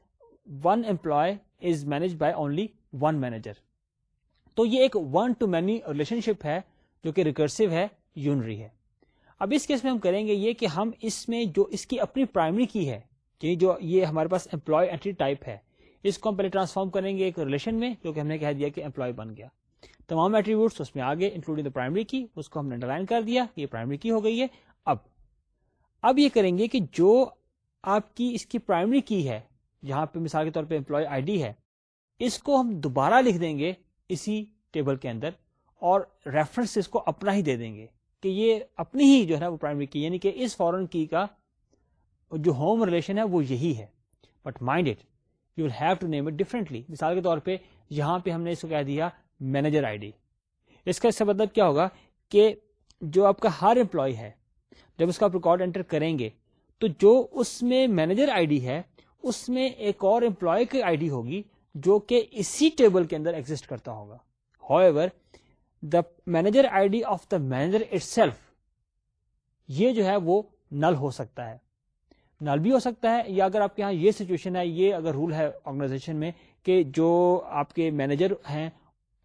one employee is manage by only one manager تو یہ ایک one to many relationship ہے جو کہ ریکرسو ہے یونری ہے اب اس کیس میں ہم کریں گے یہ کہ ہم اس میں جو اس کی اپنی پرائمری کی ہے یعنی جو یہ ہمارے پاس امپلائی اینٹری ٹائپ ہے اس کو ہم پہلے ٹرانسفارم کریں گے ایک ریلیشن میں جو کہ ہم نے کہہ دیا کہ امپلائی بن گیا تمام ایٹریبیوٹس اس میں آگے انکلوڈنگ دا پرائمری کی اس کو ہم نے انڈرلائن کر دیا یہ پرائمری کی ہو گئی ہے اب اب یہ کریں گے کہ جو آپ کی اس کی پرائمری کی ہے جہاں پہ مثال کے طور پہ امپلائی آئی ڈی ہے اس کو ہم دوبارہ لکھ دیں گے اسی ٹیبل کے اندر اور ریفرنس اس کو اپنا ہی دے دیں گے کہ یہ اپنی ہی جو ہے وہ پرائمری کی یعنی کہ اس فورن کی کا جو ہوم ریلیشن ہے وہ یہی ہے but mind it you will have to name it differently مثال کے طور پہ یہاں پہ ہم نے اس کو کہہ دیا مینیجر آئی ڈی اس کا اس سے مطلب کیا ہوگا کہ جو آپ کا ہر امپلائی ہے جب اس کا آپ ریکارڈ انٹر کریں گے تو جو اس میں مینیجر آئی ڈی ہے اس میں ایک اور امپلائی کی آئی ڈی ہوگی جو کہ اسی ٹیبل کے اندر ایگزٹ کرتا ہوگا how the manager I D of the manager itself یہ جو ہے وہ نل ہو سکتا ہے نل بھی ہو سکتا ہے یا اگر آپ کے یہاں یہ سچویشن ہے یہ اگر رول ہے آرگنائزیشن میں کہ جو آپ کے مینیجر ہیں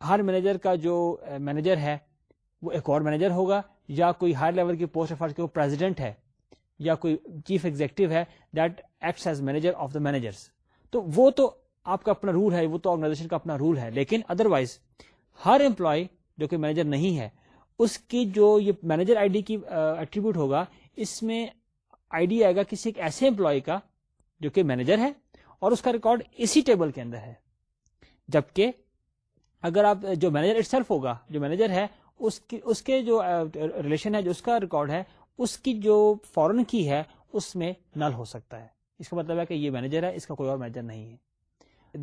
ہر مینیجر کا جو مینیجر ہے وہ ایک اور مینیجر ہوگا یا کوئی ہائر لیول کی پوسٹ آفس کے وہ پریزیڈنٹ ہے یا کوئی چیف ایگزیکٹو ہے that acts as manager of the managers تو وہ تو آپ کا اپنا رول ہے وہ تو آرگنائزیشن کا اپنا رول ہے لیکن ادروائز ہر امپلائی جو کہ مینیجر نہیں ہے اس کی جو یہ مینیجر آئی ڈی کی ایٹریبیوٹ ہوگا اس میں آئی ڈی آئے گا کسی ایک ایسے امپلائی کا جو کہ مینیجر ہے اور اس کا ریکارڈ اسی ٹیبل کے اندر ہے جبکہ اگر آپ جو مینیجر اٹ سیلف ہوگا جو مینیجر ہے اس کی اس کے جو ریلیشن ہے جو اس کا ریکارڈ ہے اس کی جو فورن کی ہے اس میں نل ہو سکتا ہے اس کا مطلب ہے کہ یہ مینیجر ہے اس کا کوئی اور مینیجر نہیں ہے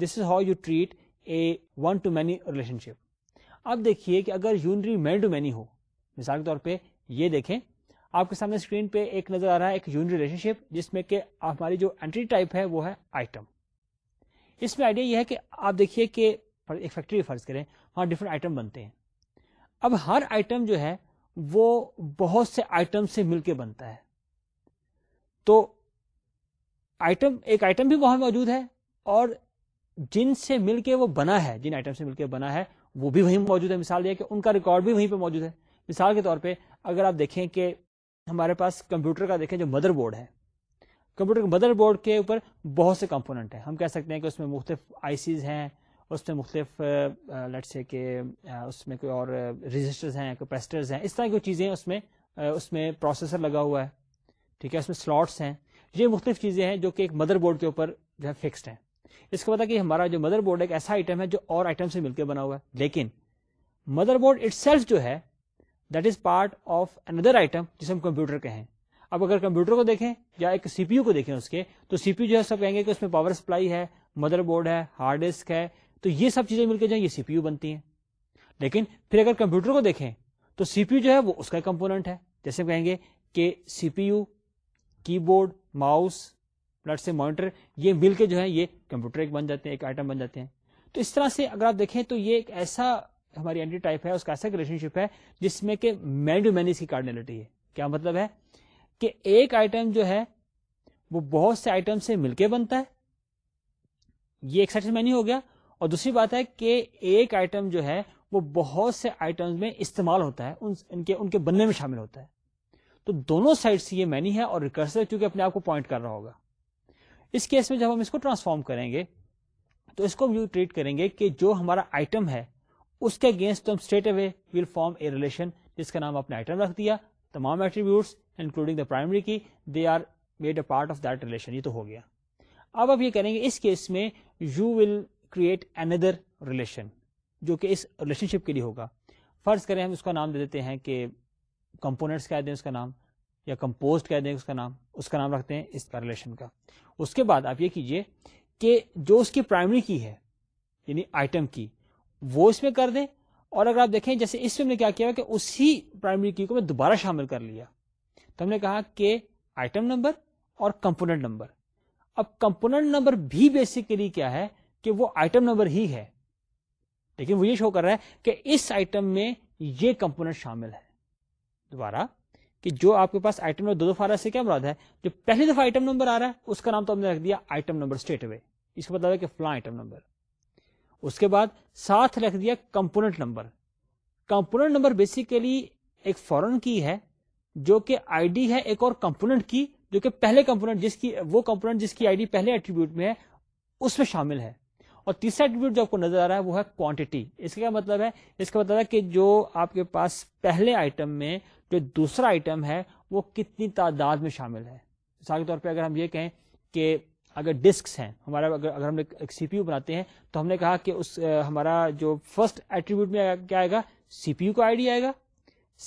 this is how you treat a one to many relationship اب دیکھیے کہ اگر یونری مین ٹو مینی ہو مثال کے طور پہ یہ دیکھیں آپ کے سامنے اسکرین پہ ایک نظر آ رہا ہے ایک یونری ریلیشن شپ جس میں کہ ہماری جو اینٹری ٹائپ ہے وہ ہے آئٹم اس میں آئیڈیا یہ ہے کہ آپ دیکھیے کہ ایک فیکٹری فرض کریں وہاں ڈفرنٹ آئٹم بنتے ہیں اب ہر آئٹم جو ہے وہ بہت سے آئٹم سے مل کے بنتا ہے تو آئٹم ایک آئٹم بھی وہاں موجود ہے اور جن سے مل کے وہ بنا ہے جن آئٹم سے مل کے بنا ہے وہ بھی وہیں موجود ہے مثال یہ کہ ان کا ریکارڈ بھی وہیں پہ موجود ہے مثال کے طور پہ اگر آپ دیکھیں کہ ہمارے پاس کمپیوٹر کا دیکھیں جو مدر بورڈ ہے کمپیوٹر مدر بورڈ کے اوپر بہت سے کمپوننٹ ہیں ہم کہہ سکتے ہیں کہ اس میں مختلف آئی سیز ہیں اس میں مختلف لٹ سے کہ اس میں کوئی اور رجسٹرز ہیں کوئی ہیں اس طرح کی چیزیں اس میں اس میں پروسیسر لگا ہوا ہے ٹھیک ہے اس میں سلاٹس ہیں یہ مختلف چیزیں ہیں جو کہ ایک مدر بورڈ کے اوپر جو ہے فکسڈ ہیں اس کو پتا کہ ہمارا جو مدر بورڈ ایک ایسا آئٹم ہے جو اور آئٹم سے مل کے بنا ہوا ہے لیکن مدر بورڈ اٹ سیلف جو ہے that is part of another item جسے ہم کمپیوٹر کہیں اب اگر کمپیوٹر کو دیکھیں یا ایک سی پی یو کو دیکھیں اس کے تو سی پی یو جو ہے سب کہیں گے کہ اس میں پاور سپلائی ہے مدر بورڈ ہے ہارڈ ڈسک ہے تو یہ سب چیزیں مل کے جو ہے یہ سی پی یو بنتی ہیں لیکن پھر اگر کمپیوٹر کو دیکھیں تو سی پی یو جو ہے وہ اس کا کمپوننٹ ہے جیسے ہم کہیں گے کہ C P U keyboard mouse blood سے مانیٹر یہ مل کے جو ہے یہ کمپیوٹر ایک بن جاتے ہیں ایک آئٹم بن جاتے ہیں تو اس طرح سے اگر آپ دیکھیں تو یہ ایک ایسا ہماری اینٹی ٹائپ ہے اس کا ایسا ریلیشن شپ ہے جس میں کہ اس کی کارڈنلٹی ہے کیا مطلب ہے کہ ایک آئٹم جو ہے وہ بہت سے آئٹم سے مل کے بنتا ہے یہ ایک سائڈ مینی ہو گیا اور دوسری بات ہے کہ ایک آئٹم جو ہے وہ بہت سے آئٹم میں استعمال ہوتا ہے ان کے ان کے بننے میں شامل ہوتا ہے تو دونوں سائڈ سے یہ مینی ہے اور ریکرسر کیونکہ اپنے آپ کو پوائنٹ کر رہا ہوگا اس کیس میں جب ہم اس کو ٹرانسفارم کریں گے تو اس کو ہم یو ٹریٹ کریں گے کہ جو ہمارا آئٹم ہے اس کے اگینسٹ ہم straight away will form a relation جس کا نام اپنے آئٹم رکھ دیا تمام attributes including the primary key they are made a part of that relation یہ تو ہو گیا اب آپ یہ کریں گے اس کیس میں you will create another relation جو کہ اس ریلیشن شپ کے لیے ہوگا فرض کریں ہم اس کا نام دے دیتے ہیں کہ کمپونیٹس کہہ دیں اس کا نام یا کمپوزڈ کہہ دیں اس کا نام اس کا نام رکھتے ہیں اس کا ریلیشن کا اس کے بعد آپ یہ کیجئے کہ جو اس کی پرائمری کی ہے یعنی آئٹم کی وہ اس میں کر دیں اور اگر آپ دیکھیں جیسے اس میں نے کیا کیا کہ اسی پرائمری کی کو میں دوبارہ شامل کر لیا تو ہم نے کہا کہ آئٹم نمبر اور کمپوننٹ نمبر اب کمپوننٹ نمبر بھی بیسیکلی کیا ہے کہ وہ آئٹم نمبر ہی ہے لیکن وہ یہ شو کر رہا ہے کہ اس آئٹم میں یہ کمپوننٹ شامل ہے دوبارہ کہ جو آپ کے پاس آئٹم نمبر دو دفعہ سے کیا مراد ہے جو پہلی دفعہ آئٹم نمبر آ رہا ہے اس کا نام تو ہم نے رکھ دیا آئٹم نمبر اسٹیٹ وے اس کو بتا دیا کہ فلاں آئٹم نمبر اس کے بعد ساتھ رکھ دیا component number component number basically ایک فورن کی ہے جو کہ آئی ڈی ہے ایک اور کمپوننٹ کی جو کہ پہلے کمپوننٹ جس کی وہ کمپوننٹ جس کی آئی ڈی پہلے ایٹریبیوٹ میں ہے اس میں شامل ہے اور تیسرا ایٹریبیوٹ جو آپ کو نظر آ رہا ہے وہ ہے کوانٹٹی اس کا مطلب ہے اس کا مطلب ہے کہ جو آپ کے پاس پہلے آئٹم میں جو دوسرا آئٹم ہے وہ کتنی تعداد میں شامل ہے مثال کے طور پہ اگر ہم یہ کہیں کہ اگر ڈسک ہیں ہمارا اگر اگر ہم ایک سی پی یو بناتے ہیں تو ہم نے کہا کہ اس ہمارا جو فرسٹ ایٹریبیوٹ میں کیا آئے گا سی پی یو کا آئیڈیا آئے گا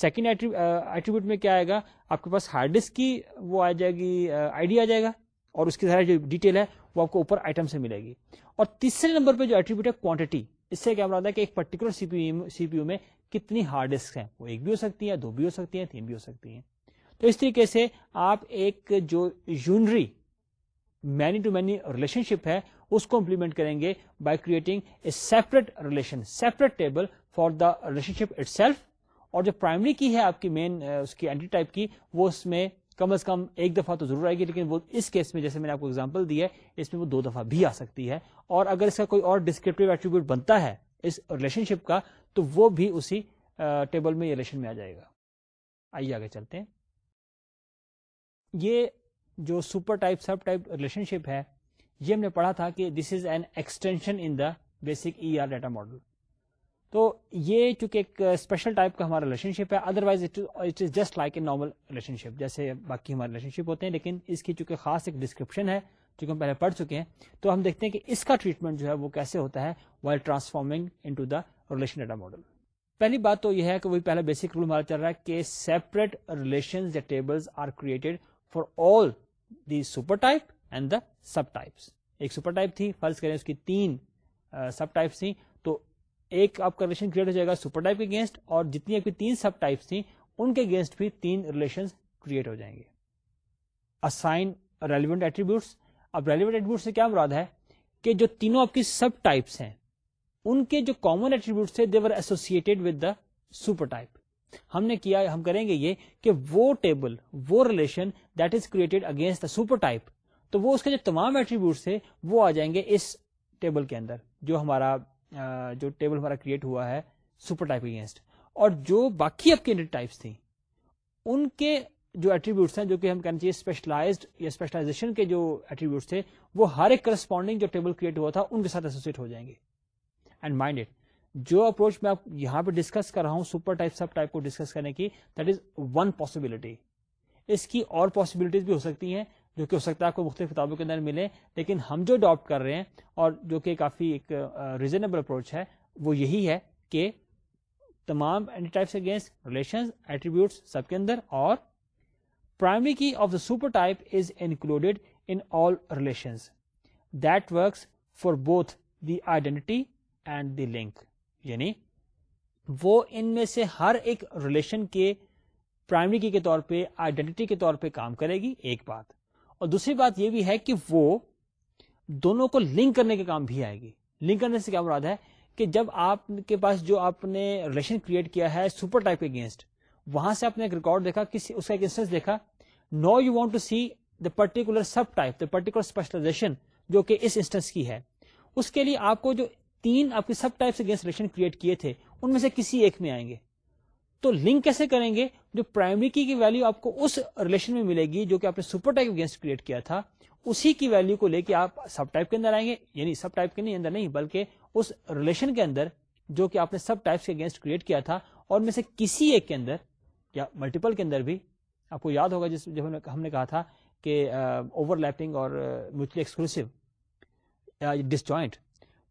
سیکنڈ ایٹریبیوٹ میں کیا آئے گا آپ کے پاس ہارڈ ڈسک کی وہ آ جائے گی آئیڈیا آ جائے گا اور اس کی ذرا جو ڈیٹیل ہے وہ آپ کو اوپر آئٹم سے ملے گی اور تیسرے نمبر پہ جو ایٹریبیوٹ ہے کوانٹٹی اس سے کیا ہے کہ ایک پرٹیکولر سی پی یو میں کتنی ہارڈ ڈسک ہیں وہ ایک بھی ہو سکتی ہیں دو بھی ہو سکتی ہیں تین بھی ہو سکتی ہیں تو اس طریقے سے آپ ایک جو unary many to many relationship ہے اس کو امپلیمنٹ کریں گے by creating a separate relation separate table for the relationship اور جو پرائمری کی ہے آپ کی مین اس کی اینٹی ٹائپ کی وہ اس میں کم از کم ایک دفعہ تو ضرور آئے گی لیکن وہ اس کیس میں جیسے میں نے آپ کو اگزامپل دی ہے اس میں وہ دو دفعہ بھی آ سکتی ہے اور اگر اس کا کوئی اور ڈسکرپٹیو ایٹریبیوٹ بنتا ہے اس ریلیشن شپ کا تو وہ بھی اسی ٹیبل میں ریلیشن میں آ جائے گا آئیے آگے چلتے ہیں یہ جو super type sub type relationship ہے یہ ہم نے پڑھا تھا کہ this is an extension in the basic E R data model تو یہ چونکہ ایک اسپیشل ٹائپ کا ہمارا ریلیشن شپ ہے otherwise it is just like a normal relationship جیسے باقی ہمارے ریلیشن شپ ہوتے ہیں لیکن اس کی چونکہ خاص ایک ڈسکرپشن ہے ہم پہلے پڑھ چکے ہیں تو ہم دیکھتے ہیں کہ اس کا ٹریٹمنٹ جو ہے وہ کیسے ہوتا ہے while transforming into the relation data model پہلی بات تو یہ ہے کہ وہی پہلا بیسک رول ہمارا چل رہا ہے کہ سیپریٹ ریلیشن یا tables are created for all the super type and the sub types ایک سپر ٹائپ تھی فرض کریں اس کی تین سب ٹائپس تھیں ایک آپ کا ریلیشن کریٹ ہو جائے گا سپر ٹائپ کے اگینسٹ اور جتنی آپ کی تین سب ٹائپ تھیں ان کے اگینسٹ بھی تین ریلیشن کریٹ ہو جائیں گے اسائن ریلیونٹ ریلیونٹ ایٹریبیوٹس اب ایٹریبیوٹ سے کیا مراد ہے کہ جو تینوں آپ کی سب ٹائپس ہیں ان کے جو کامن ایٹریبیوٹ تھے they were associated with the super type ہم نے کیا ہم کریں گے یہ کہ وہ ٹیبل وہ relation that is created against the super type تو وہ اس کے جو تمام ایٹریبیوٹس تھے وہ آ جائیں گے اس ٹیبل کے اندر جو ہمارا جو ٹیبل ہمارا کریٹ ہوا ہے سپر ٹائپ اگینسٹ اور جو باقی آپ کی انڈیٹ ٹائپس تھیں ان کے جو ایٹریبیوٹس ہیں جو کہ ہم کہنا چاہیے اسپیشلائزڈ یا اسپیشلائزیشن کے جو ایٹریبیوٹس تھے وہ ہر ایک کرسپونڈنگ جو ٹیبل کریٹ ہوا تھا ان کے ساتھ ایسوسیٹ ہو جائیں گے اینڈ مائنڈ اٹ جو اپروچ میں آپ یہاں پہ ڈسکس کر رہا ہوں سپر ٹائپ سب ٹائپ کو ڈسکس کرنے کی دیٹ از ون پاسبلٹی اس کی اور پاسبلٹیز بھی ہو سکتی ہیں جو کہ ہو سکتا ہے آپ کو مختلف کتابوں کے اندر ملے لیکن ہم جو اڈاپٹ کر رہے ہیں اور جو کہ کافی ایک ریزنیبل اپروچ ہے وہ یہی ہے کہ تمام اگینسٹ ریلیشن سب کے اندر اور primary key of the super type is included in all relations that works for both the identity and the link یعنی وہ ان میں سے ہر ایک ریلیشن کے پرائمری کی کے طور پہ آئیڈینٹی کے طور پہ کام کرے گی ایک بات اور دوسری بات یہ بھی ہے کہ وہ دونوں کو لنک کرنے کے کام بھی آئے گی لنک کرنے سے کیا مراد ہے کہ جب آپ کے پاس جو آپ نے ریلیشن کریٹ کیا ہے سپر ٹائپ کے اگینسٹ وہاں سے آپ نے ایک ریکارڈ دیکھا کسی اس کا ایک انسٹنس دیکھا now you want to see the particular sub type the particular specialization جو کہ اس انسٹنس کی ہے اس کے لیے آپ کو جو تین آپ کے sub types against relation create کیے تھے ان میں سے کسی ایک میں آئیں گے تو لنک کیسے کریں گے جو پرائمری کی ویلو آپ کو اس ریلیشن میں ملے گی جو کہ آپ نے سپر ٹائپ اگینسٹ کریٹ کیا تھا اسی کی ویلو کو لے کے آپ سب ٹائپ کے اندر آئیں گے یعنی سب ٹائپ کے نہیں نہیں اندر بلکہ اس ریلیشن کے اندر جو کہ آپ نے سب ٹائپ کے اگینسٹ کریٹ کیا تھا اور میں سے کسی ایک کے اندر یا ملٹیپل کے اندر بھی آپ کو یاد ہوگا جس جب ہم نے کہا تھا کہ اوور لیپنگ اور میوچلی جوائنٹ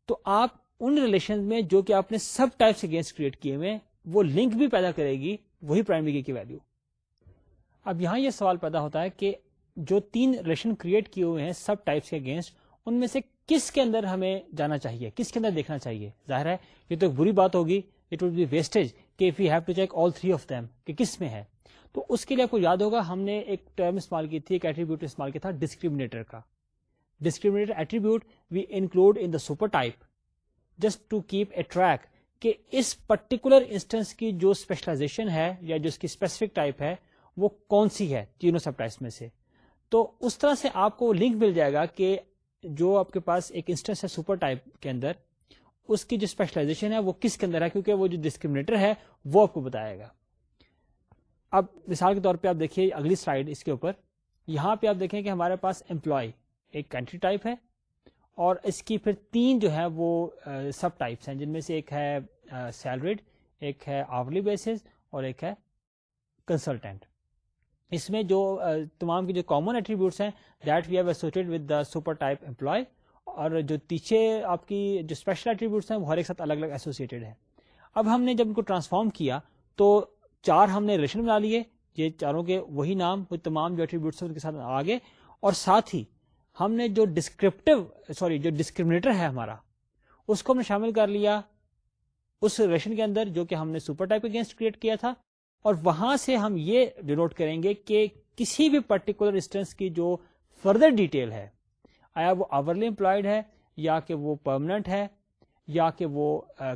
تو آپ ان ریلیشن میں جو کہ آپ نے سب ٹائپس اگینسٹ کریٹ کیے ہوئے وہ لنک بھی پیدا کرے گی وہی پرائمری کی ویلو اب یہاں یہ سوال پیدا ہوتا ہے کہ جو تین ریلیشن کریٹ کیے ہوئے ہیں سب ٹائپس کے اگینسٹ ان میں سے کس کے اندر ہمیں جانا چاہیے کس کے اندر دیکھنا چاہیے ظاہر ہے یہ تو ایک بری بات ہوگی اٹ بی ویسٹیج کہ یو ہیو آف کہ کس میں ہے تو اس کے لیے آپ کو یاد ہوگا ہم نے ایک ٹرم استعمال کی تھی ایک ایٹریبیوٹ استعمال کیا تھا ڈسکریمنیٹر کا discriminator attribute we include in the super type just to keep a track کہ اس پرٹیکولر انسٹنس کی جو اسپیشلائزیشن ہے یا جو اس کی اسپیسیفک ٹائپ ہے وہ کون سی ہے تینوں سب ٹائپس میں سے تو اس طرح سے آپ کو لنک مل جائے گا کہ جو آپ کے پاس ایک انسٹنس ہے سپر ٹائپ کے اندر اس کی جو اسپیشلائزیشن ہے وہ کس کے اندر ہے کیونکہ وہ جو ڈسکریمنیٹر ہے وہ آپ کو بتائے گا اب مثال کے طور پہ آپ دیکھیے اگلی سلائڈ اس کے اوپر یہاں پہ آپ دیکھیں کہ ہمارے پاس امپلائی ایک کنٹری ٹائپ ہے اور اس کی پھر تین جو ہے وہ سب ٹائپس ہیں جن میں سے ایک ہے سیلریڈ ایک ہے آورلی بیسز اور ایک ہے کنسلٹینٹ اس میں جو تمام کے جو کامن ایٹریبیوٹس ہیں that we have associated with the super type employee اور جو پیچھے آپ کی جو اسپیشل ایٹریبیوٹس ہیں وہ ہر ایک ساتھ الگ الگ ایسوسیٹیڈ ہیں اب ہم نے جب ان کو ٹرانسفارم کیا تو چار ہم نے ریلیشن بنا لیے یہ چاروں کے وہی نام وہ تمام جو ایٹریبیوٹس ہیں ان کے ساتھ آگے اور ساتھ ہی ہم نے جو ڈسکرپٹیو سوری جو ڈسکریمنیٹر ہے ہمارا اس کو ہم نے شامل کر لیا اس ریشن کے اندر جو کہ ہم نے سپر ٹائپ اگینسٹ کریٹ کیا تھا اور وہاں سے ہم یہ ڈینوٹ کریں گے کہ کسی بھی پرٹیکولر انسٹنس کی جو فردر ڈیٹیل ہے آیا وہ آورلی امپلائڈ ہے یا کہ وہ پرماننٹ ہے یا کہ وہ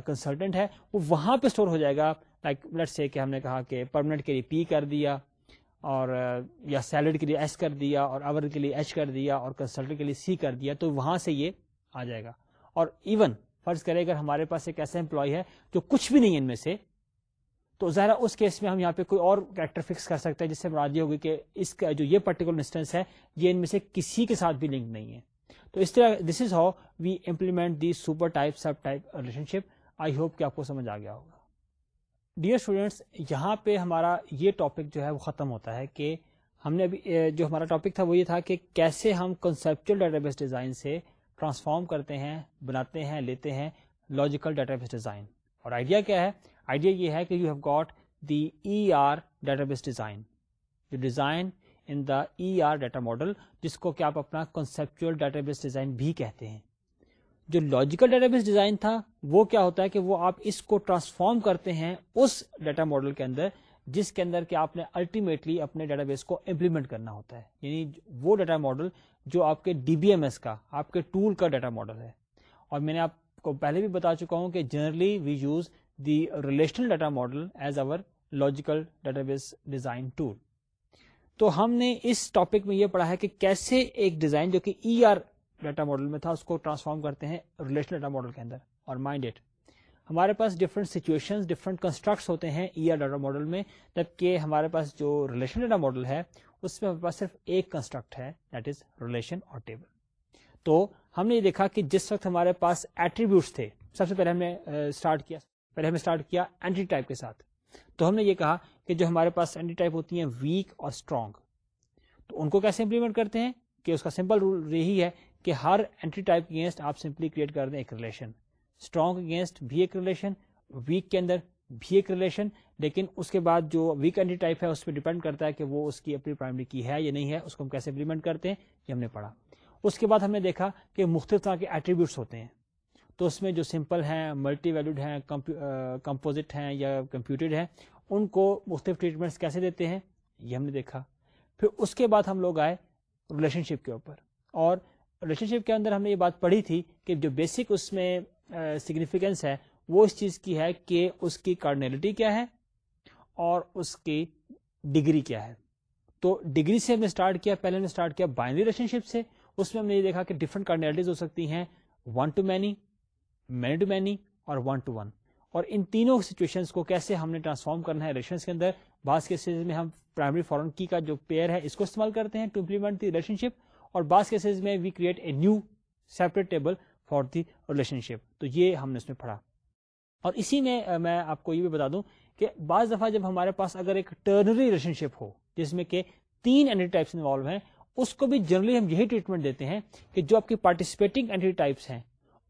کنسلٹنٹ ہے وہ وہاں پہ اسٹور ہو جائے گا لائک لٹ سے کہ ہم نے کہا کہ پرماننٹ کے لیے پی کر دیا اور یا سیلڈ کے لیے ایس کر دیا اور آور کے لیے ایچ کر دیا اور کنسلٹنٹ کے لیے سی کر دیا تو وہاں سے یہ آ جائے گا اور ایون فرض کرے اگر ہمارے پاس ایک ایسا امپلائی ہے جو کچھ بھی نہیں ہے ان میں سے تو ظاہر اس کیس میں ہم یہاں پہ کوئی اور کریکٹر فکس کر سکتے ہیں جس سے مراد یہ ہوگی کہ اس کا جو یہ پرٹیکولر انسٹنس ہے یہ ان میں سے کسی کے ساتھ بھی لنک نہیں ہے تو اس طرح this is how we implement the super type sub type relationship I hope کہ آپ کو سمجھ آ گیا ہوگا ڈیئر اسٹوڈینٹس یہاں پہ ہمارا یہ ٹاپک جو ہے وہ ختم ہوتا ہے کہ ہم نے ابھی جو ہمارا ٹاپک تھا وہ یہ تھا کہ کیسے ہم کنسپچل ڈیٹا بیس ڈیزائن سے ٹرانسفارم کرتے ہیں بناتے ہیں لیتے ہیں لاجیکل ڈیٹا بیس ڈیزائن اور آئیڈیا کیا ہے آئیڈیا یہ ہے کہ you have got the E R database design جو design in the E R data model جس کو کہ آپ اپنا کنسپچل ڈیٹا بیس ڈیزائن بھی کہتے ہیں جو لاجیکل ڈیٹا بیس ڈیزائن تھا وہ کیا ہوتا ہے کہ وہ آپ اس کو ٹرانسفارم کرتے ہیں اس ڈیٹا ماڈل کے اندر جس کے اندر کہ آپ نے الٹیمیٹلی اپنے ڈیٹا بیس کو امپلیمنٹ کرنا ہوتا ہے یعنی وہ ڈیٹا ماڈل جو آپ کے ڈی بی ایم ایس کا آپ کے ٹول کا ڈیٹا ماڈل ہے اور میں نے آپ کو پہلے بھی بتا چکا ہوں کہ generally we use the relational data model as our logical database design tool تو ہم نے اس ٹاپک میں یہ پڑھا ہے کہ کیسے ایک ڈیزائن جو کہ ای آر ڈیٹا ماڈل میں تھا اس کو ٹرانسفارم کرتے ہیں ریلیشنل ڈیٹا ماڈل کے اندر اور مائنڈیڈ ہمارے پاس ڈفرنٹ سچویشن ڈفرنٹ کنسٹرکٹس ہوتے ہیں ای آر ڈاٹا ماڈل میں جبکہ ہمارے پاس جو ریلیشن ڈاٹا ماڈل ہے اس میں ہمارے پاس صرف ایک کنسٹرکٹ ہے دیٹ از ریلیشن اور ٹیبل تو ہم نے یہ دیکھا کہ جس وقت ہمارے پاس ایٹریبیوٹس تھے سب سے پہلے ہم نے اسٹارٹ کیا پہلے ہم نے اسٹارٹ کیا اینٹی ٹائپ کے ساتھ تو ہم نے یہ کہا کہ جو ہمارے پاس اینٹی ٹائپ ہوتی ہیں ویک اور اسٹرانگ تو ان کو کیسے امپلیمنٹ کرتے ہیں کہ اس کا سمپل رول یہی ہے کہ ہر اینٹری ٹائپ کے اگینسٹ آپ سمپلی کریٹ کر دیں ایک ریلیشن اسٹرانگ اگینسٹ بھی ایک ریلیشن ویک کے اندر بھی ایک ریلیشن لیکن اس کے بعد جو ویک اینڈی ٹائپ ہے اس پہ ڈیپینڈ کرتا ہے کہ وہ اس کی اپنی پرائمری کی ہے یا نہیں ہے اس کو ہم کیسے امپلیمنٹ کرتے ہیں یہ ہم نے پڑھا اس کے بعد ہم نے دیکھا کہ مختلف طرح کے ایٹریبیوٹس ہوتے ہیں تو اس میں جو سمپل ہیں ملٹی ویلوڈ ہیں کمپوزٹ ہیں یا کمپیوٹرڈ ہیں ان کو مختلف ٹریٹمنٹس کیسے دیتے ہیں یہ ہم نے دیکھا پھر اس کے بعد ہم لوگ آئے ریلیشن شپ کے اوپر اور ریلیشن شپ کے اندر ہم نے یہ بات پڑھی تھی کہ جو بیسک اس میں سگنیفیکینس ہے وہ اس چیز کی ہے کہ اس کی کارڈنیلٹی کیا ہے اور اس کی ڈگری کیا ہے تو ڈگری سے ہم نے اسٹارٹ کیا پہلے ہم نے اسٹارٹ کیا بائنری ریلیشن شپ سے اس میں ہم نے یہ دیکھا کہ ڈفرنٹ کارڈنیلٹیز ہو سکتی ہیں one to many many to many اور ون ٹو ون اور ان تینوں سچویشن کو کیسے ہم نے ٹرانسفارم کرنا ہے ریلیشنس کے اندر بعض کے سیز میں ہم پرائمری فورن کی کا جو پیئر ہے اس کو استعمال کرتے ہیں to implement the relationship اور بعض کے سیز میں we create a new separate table for the relationship تو یہ ہم نے اس میں پڑھا اور اسی میں میں آپ کو یہ بھی بتا دوں کہ بعض دفعہ جب ہمارے پاس اگر ایک ٹرنری ریلیشن شپ ہو جس میں کہ تین اینٹی ٹائپس انوالو ہیں اس کو بھی جنرلی ہم یہی ٹریٹمنٹ دیتے ہیں کہ جو آپ کی پارٹیسپیٹنگ اینٹی ٹائپس ہیں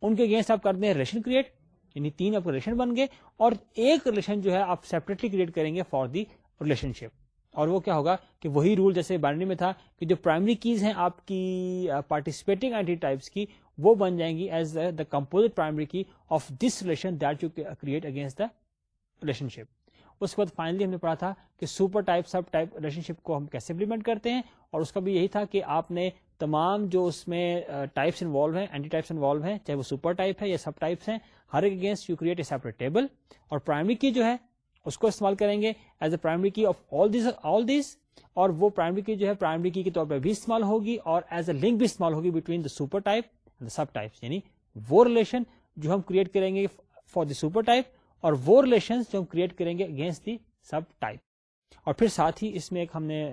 ان کے اگینسٹ آپ کرتے ہیں ریلیشن کریٹ یعنی تین آپ کے ریلیشن بن گئے اور ایک ریلیشن جو ہے آپ سیپریٹلی کریٹ کریں گے فار دی ریلیشن شپ اور وہ کیا ہوگا کہ وہی رول جیسے بائنڈری میں تھا کہ جو پرائمری کیز ہیں آپ کی پارٹیسپیٹنگ اینٹی ٹائپس کی وہ بن جائیں گی as the composite primary key of this relation that you create against the relationship اس کے بعد فائنلی ہم نے پڑھا تھا کہ super type type sub relationship کو ہم کیسے امپلیمنٹ کرتے ہیں اور اس کا بھی یہی تھا کہ آپ نے تمام جو اس میں ٹائپس ٹائپس انوالو انوالو ہیں ہیں اینٹی چاہے وہ سپر ٹائپ ہے یا سب ٹائپس ہیں ہر ایک against you create a separate table اور پرائمری کی جو ہے اس کو استعمال کریں گے as a primary key of all these all these اور وہ پرائمری کی جو ہے پرائمری کی کے طور پہ بھی استعمال ہوگی اور ایز اے لنک بھی استعمال ہوگی between the super type sub types یعنی وہ ریلیشن جو ہم کریٹ کریں گے فار دا سپر ٹائپ اور وہ ریلیشن جو ہم کریٹ کریں گے اگینسٹ دی سب ٹائپ اور پھر ساتھ ہی اس میں ایک ہم نے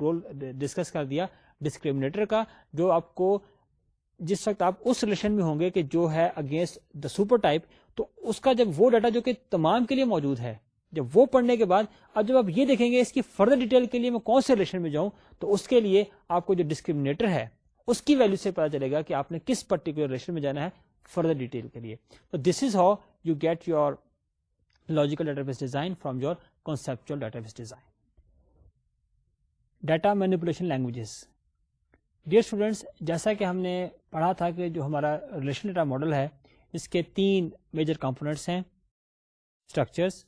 رول ڈسکس کر دیا ڈسکریمنیٹر کا جو آپ کو جس وقت آپ اس ریلیشن میں ہوں گے کہ جو ہے اگینسٹ دا سپر ٹائپ تو اس کا جب وہ ڈیٹا جو کہ تمام کے لیے موجود ہے جب وہ پڑھنے کے بعد اب جب آپ یہ دیکھیں گے اس کی فردر ڈیٹیل کے لیے میں کون سے ریلیشن میں جاؤں تو اس کے لیے آپ کو جو ڈسکریمنیٹر ہے اس کی ویلو سے پتا چلے گا کہ آپ نے کس پرٹیکولر ریشن میں جانا ہے فردر ڈیٹیل کے لیے تو this is how you get your logical database design from your conceptual database design data manipulation languages dear students جیسا کہ ہم نے پڑھا تھا کہ جو ہمارا ریلیشن ڈیٹا ماڈل ہے اس کے تین میجر کمپونیٹس ہیں اسٹرکچرس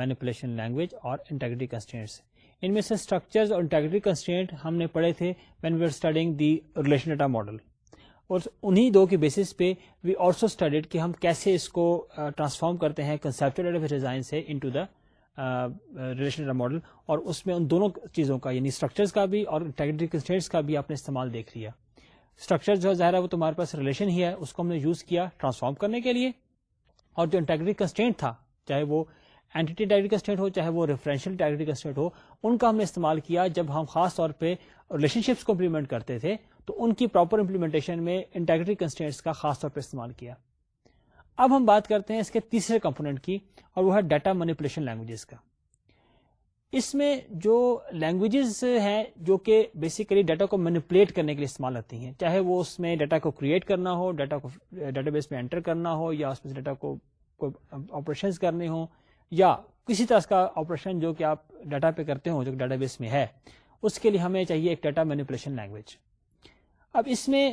مینیپولیشن لینگویج اور انٹاگریٹی کنسٹینٹس ان میں سے اسٹرکچرز اور انٹیگریٹی کنسٹینٹ ہم نے پڑھے تھے when we are studying the relation data model اور انہی دو کے بیسس پہ وی آلسو اسٹڈیڈ کہ ہم کیسے اس کو ٹرانسفارم کرتے ہیں کنسپچل ڈیزائن سے into the relation data model اور اس میں ان دونوں چیزوں کا یعنی اسٹرکچرز کا بھی اور انٹیگریٹی کنسٹینٹس کا بھی آپ نے استعمال دیکھ لیا اسٹرکچر جو ظاہر ہے وہ تمہارے پاس ریلیشن ہی ہے اس کو ہم نے یوز کیا ٹرانسفارم کرنے کے لیے اور جو انٹیگریٹی کنسٹینٹ تھا چاہے وہ اینٹی کا اسٹیٹ ہو چاہے وہ ریفرنشیل کا اسٹیٹ ہو ان کا ہم نے استعمال کیا جب ہم خاص طور پہ ریلیشن شپس کو امپلیمنٹ کرتے تھے تو ان کی پراپر امپلیمنٹیشن میں انٹیگریٹی کنسٹینٹس کا خاص طور پہ استعمال کیا اب ہم بات کرتے ہیں اس کے تیسرے کمپوننٹ کی اور وہ ہے ڈیٹا مینیپولیشن لینگویجز کا اس میں جو لینگویجز ہیں جو کہ بیسیکلی ڈیٹا کو مینیپولیٹ کرنے کے لیے استعمال ہوتی ہیں چاہے وہ اس میں ڈیٹا کو کریٹ کرنا ہو ڈیٹا کو ڈیٹا بیس میں انٹر کرنا ہو یا اس میں ڈیٹا کوئی آپریشن کرنے ہوں یا کسی طرح کا آپریشن جو کہ آپ ڈیٹا پہ کرتے ہو جو ڈیٹا بیس میں ہے اس کے لیے ہمیں چاہیے ایک ڈیٹا مینیپولیشن لینگویج اب اس میں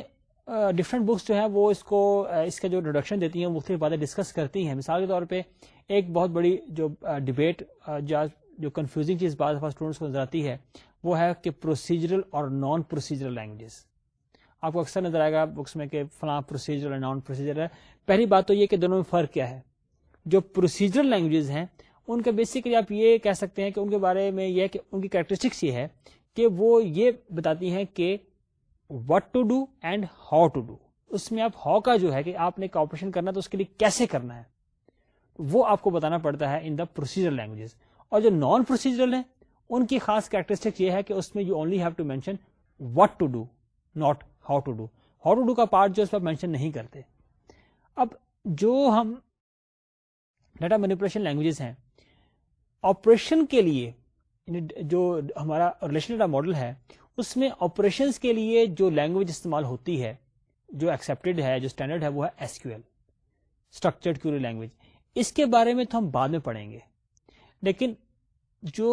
ڈفرینٹ بکس جو ہیں وہ اس کو اس کا جو ڈوڈکشن دیتی ہیں مختلف باتیں ڈسکس کرتی ہیں مثال کے طور پہ ایک بہت بڑی جو ڈبیٹ جو کنفیوزنگ چیز بعض اسٹوڈنٹس کو نظر آتی ہے وہ ہے کہ پروسیجرل اور نان پروسیجرل لینگویجز آپ کو اکثر نظر آئے گا بکس میں کہ فلاں پروسیجرل نان پروسیجر پہلی بات تو یہ کہ دونوں میں فرق کیا ہے جو پروسیجرل لینگویجز ہیں ان کا بیسیکلی آپ یہ کہہ سکتے ہیں کہ ان کے بارے میں یہ کہ ان کی کریکٹرسٹکس یہ ہے کہ وہ یہ بتاتی ہیں کہ what to do and how to do اس میں آپ ہاؤ کا جو ہے کہ آپ نے کاپریشن کرنا تو اس کے لیے کیسے کرنا ہے وہ آپ کو بتانا پڑتا ہے ان دا پروسیجر لینگویجز اور جو نان پروسیجرل ہیں ان کی خاص کریکٹرسٹکس یہ ہے کہ اس میں you only have to mention what to do not how to do how to do کا پارٹ جو اس پہ مینشن نہیں کرتے اب جو ہم ڈیٹا مینیپولیشن لینگویجز ہیں یعنی آپریشن کے لیے جو ہمارا ریلیشن ڈیٹا ماڈل ہے اس میں آپریشن کے لیے جو لینگویج استعمال ہوتی ہے جو ایکسپٹیڈ ہے جو اسٹینڈرڈ ہے وہ ہے S Q L structured query language اس کے بارے میں تو ہم بعد میں پڑھیں گے لیکن جو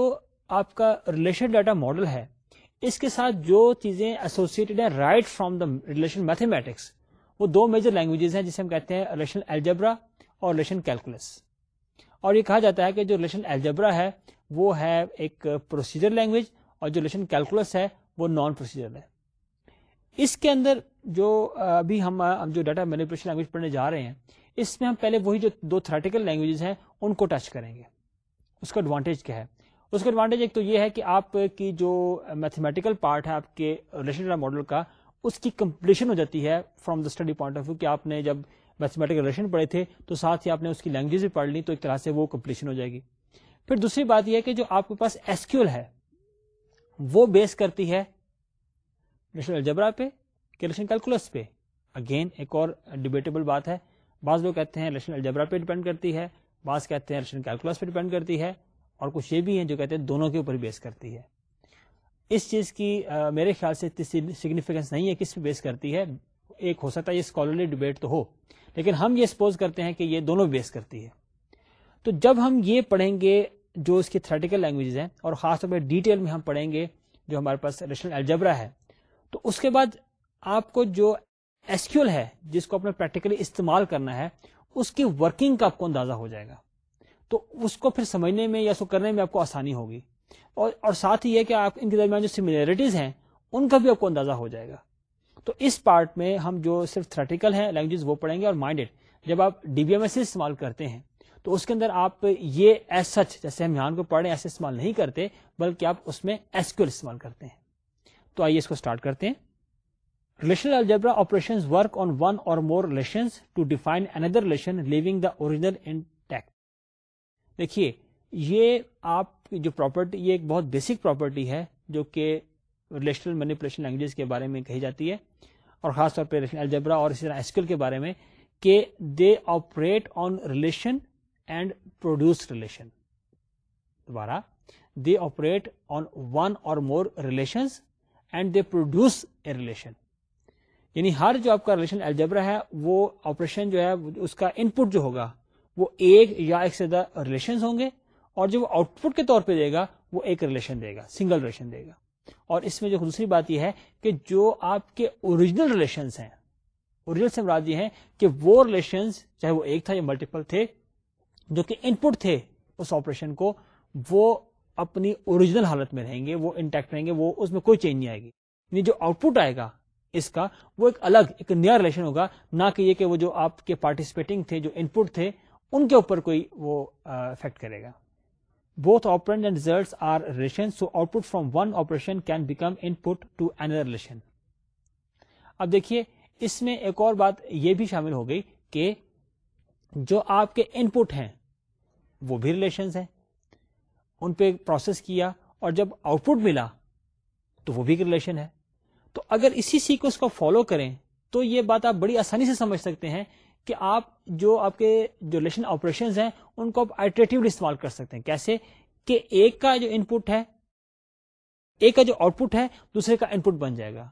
آپ کا ریلیشن ڈیٹا ماڈل ہے اس کے ساتھ جو چیزیں ایسوسیٹیڈ ہیں right from the relation mathematics وہ دو میجر لینگویجز ہیں جسے ہم کہتے ہیں ریلیشن الجبرا اور ریلیشن کیلکولس اور یہ کہا جاتا ہے کہ جو ریلیشن الجبرا ہے وہ ہے ایک پروسیجر لینگویج اور جو ریلیشن کیلکولس ہے وہ نان پروسیجر ہے اس کے اندر جو ابھی ہم جو ڈیٹا مینیپولیشن لینگویج پڑھنے جا رہے ہیں اس میں ہم پہلے وہی جو دو تھریٹیکل لینگویجز ہیں ان کو ٹچ کریں گے اس کا ایڈوانٹیج کیا ہے اس کا ایڈوانٹیج ایک تو یہ ہے کہ آپ کی جو میتھمیٹیکل پارٹ ہے آپ کے ریلیشن ڈیٹا ماڈل کا اس کی کمپلیشن ہو جاتی ہے from the study point of view کہ آپ نے جب میتھمیٹک ریلیشن پڑھے تھے تو ساتھ ہی آپ نے اس کی لینگویج بھی پڑھ لی تو ایک طرح سے وہ کمپلیشن ہو جائے گی پھر دوسری بات یہ ہے کہ جو آپ کے پاس ایسکیول ہے وہ بیس کرتی ہے الجبرا پہ پہ کیلکولس اگین ایک اور ڈبیٹیبل بات ہے بعض لوگ کہتے ہیں رشن الجبرا پہ ڈپینڈ کرتی ہے بعض کہتے ہیں رشن کیلکولس پہ ڈپینڈ کرتی ہے اور کچھ یہ بھی ہیں جو کہتے ہیں دونوں کے اوپر بیس کرتی ہے اس چیز کی میرے خیال سے اتنی سگنیفیکینس نہیں ہے کس پہ بیس کرتی ہے ایک ہو سکتا ہے یہ اسکالرلی ڈبیٹ تو ہو لیکن ہم یہ سپوز کرتے ہیں کہ یہ دونوں بیس کرتی ہے تو جب ہم یہ پڑھیں گے جو اس کی تھریٹیکل لینگویجز ہیں اور خاص طور پہ ڈیٹیل میں ہم پڑھیں گے جو ہمارے پاس ریشنل الجبرا ہے تو اس کے بعد آپ کو جو ایسکیول ہے جس کو اپنے پریکٹیکلی استعمال کرنا ہے اس کی ورکنگ کا آپ کو اندازہ ہو جائے گا تو اس کو پھر سمجھنے میں یا اس کو کرنے میں آپ کو آسانی ہوگی اور ساتھ ہی یہ کہ آپ ان کے درمیان جو سملیرٹیز ہیں ان کا بھی آپ کو اندازہ ہو جائے گا تو اس پارٹ میں ہم جو صرف تھریٹیکل ہیں لینگویج وہ پڑھیں گے اور مائنڈیڈ جب آپ ڈی بی ایم ایس استعمال کرتے ہیں تو اس کے اندر آپ یہ ایس سچ جیسے ہم یہاں کو پڑھیں ایسے استعمال نہیں کرتے بلکہ آپ اس میں استعمال کرتے ہیں تو آئیے اس کو اسٹارٹ کرتے ہیں algebra operation work on one or more relation to define another relation leaving original intact دیکھیے یہ آپ جو پراپرٹی یہ ایک بہت بیسک پراپرٹی ہے جو کہ ریلیشنل مینیپولیشن لینگویج کے بارے میں کہی جاتی ہے اور خاص طور پہ الجبرا اور اسی طرح کے بارے میں کہ they operate on relation and produce relation دوبارہ they operate on one or more and they produce a relation یعنی ہر جو آپ کا ریلیشن الجبرا ہے وہ آپریشن جو ہے اس کا ان پٹ جو ہوگا وہ ایک یا ایک سے زیادہ ریلیشن ہوں گے اور جو وہ آؤٹ پٹ کے طور پہ دے گا وہ ایک ریلیشن دے گا سنگل ریلیشن دے گا اور اس میں جو دوسری بات یہ ہے کہ جو آپ کے اوریجنل ہیں اوریجنل سے مراد یہ ہے کہ وہ ریلیشنس چاہے وہ ایک تھا یا ملٹیپل تھے جو کہ ان پٹ تھے اس آپریشن کو وہ اپنی اوریجنل حالت میں رہیں گے وہ انٹیکٹ رہیں گے وہ اس میں کوئی چینج نہیں آئے گی یعنی جو آؤٹ پٹ آئے گا اس کا وہ ایک الگ ایک نیا ریلیشن ہوگا نہ کہ یہ کہ وہ جو آپ کے پارٹیسپیٹنگ تھے جو ان پٹ تھے ان کے اوپر کوئی وہ افیکٹ کرے گا both operand and results are relations so output from one operation can become input to another relation اب دیکھیے اس میں ایک اور بات یہ بھی شامل ہو گئی کہ جو آپ کے ان پٹ ہیں وہ بھی ریلیشن ان پہ پروسیس کیا اور جب آؤٹ پٹ ملا تو وہ بھی ریلیشن ہے تو اگر اسی سیکوینس کو فالو کریں تو یہ بات آپ بڑی آسانی سے سمجھ سکتے ہیں کہ آپ جو آپ کے جو لیشن آپریشن ہیں ان کو آپ استعمال کر سکتے ہیں کیسے کہ ایک کا جو ان ہے ایک کا جو آؤٹ پٹ ہے دوسرے کا پٹ بن جائے گا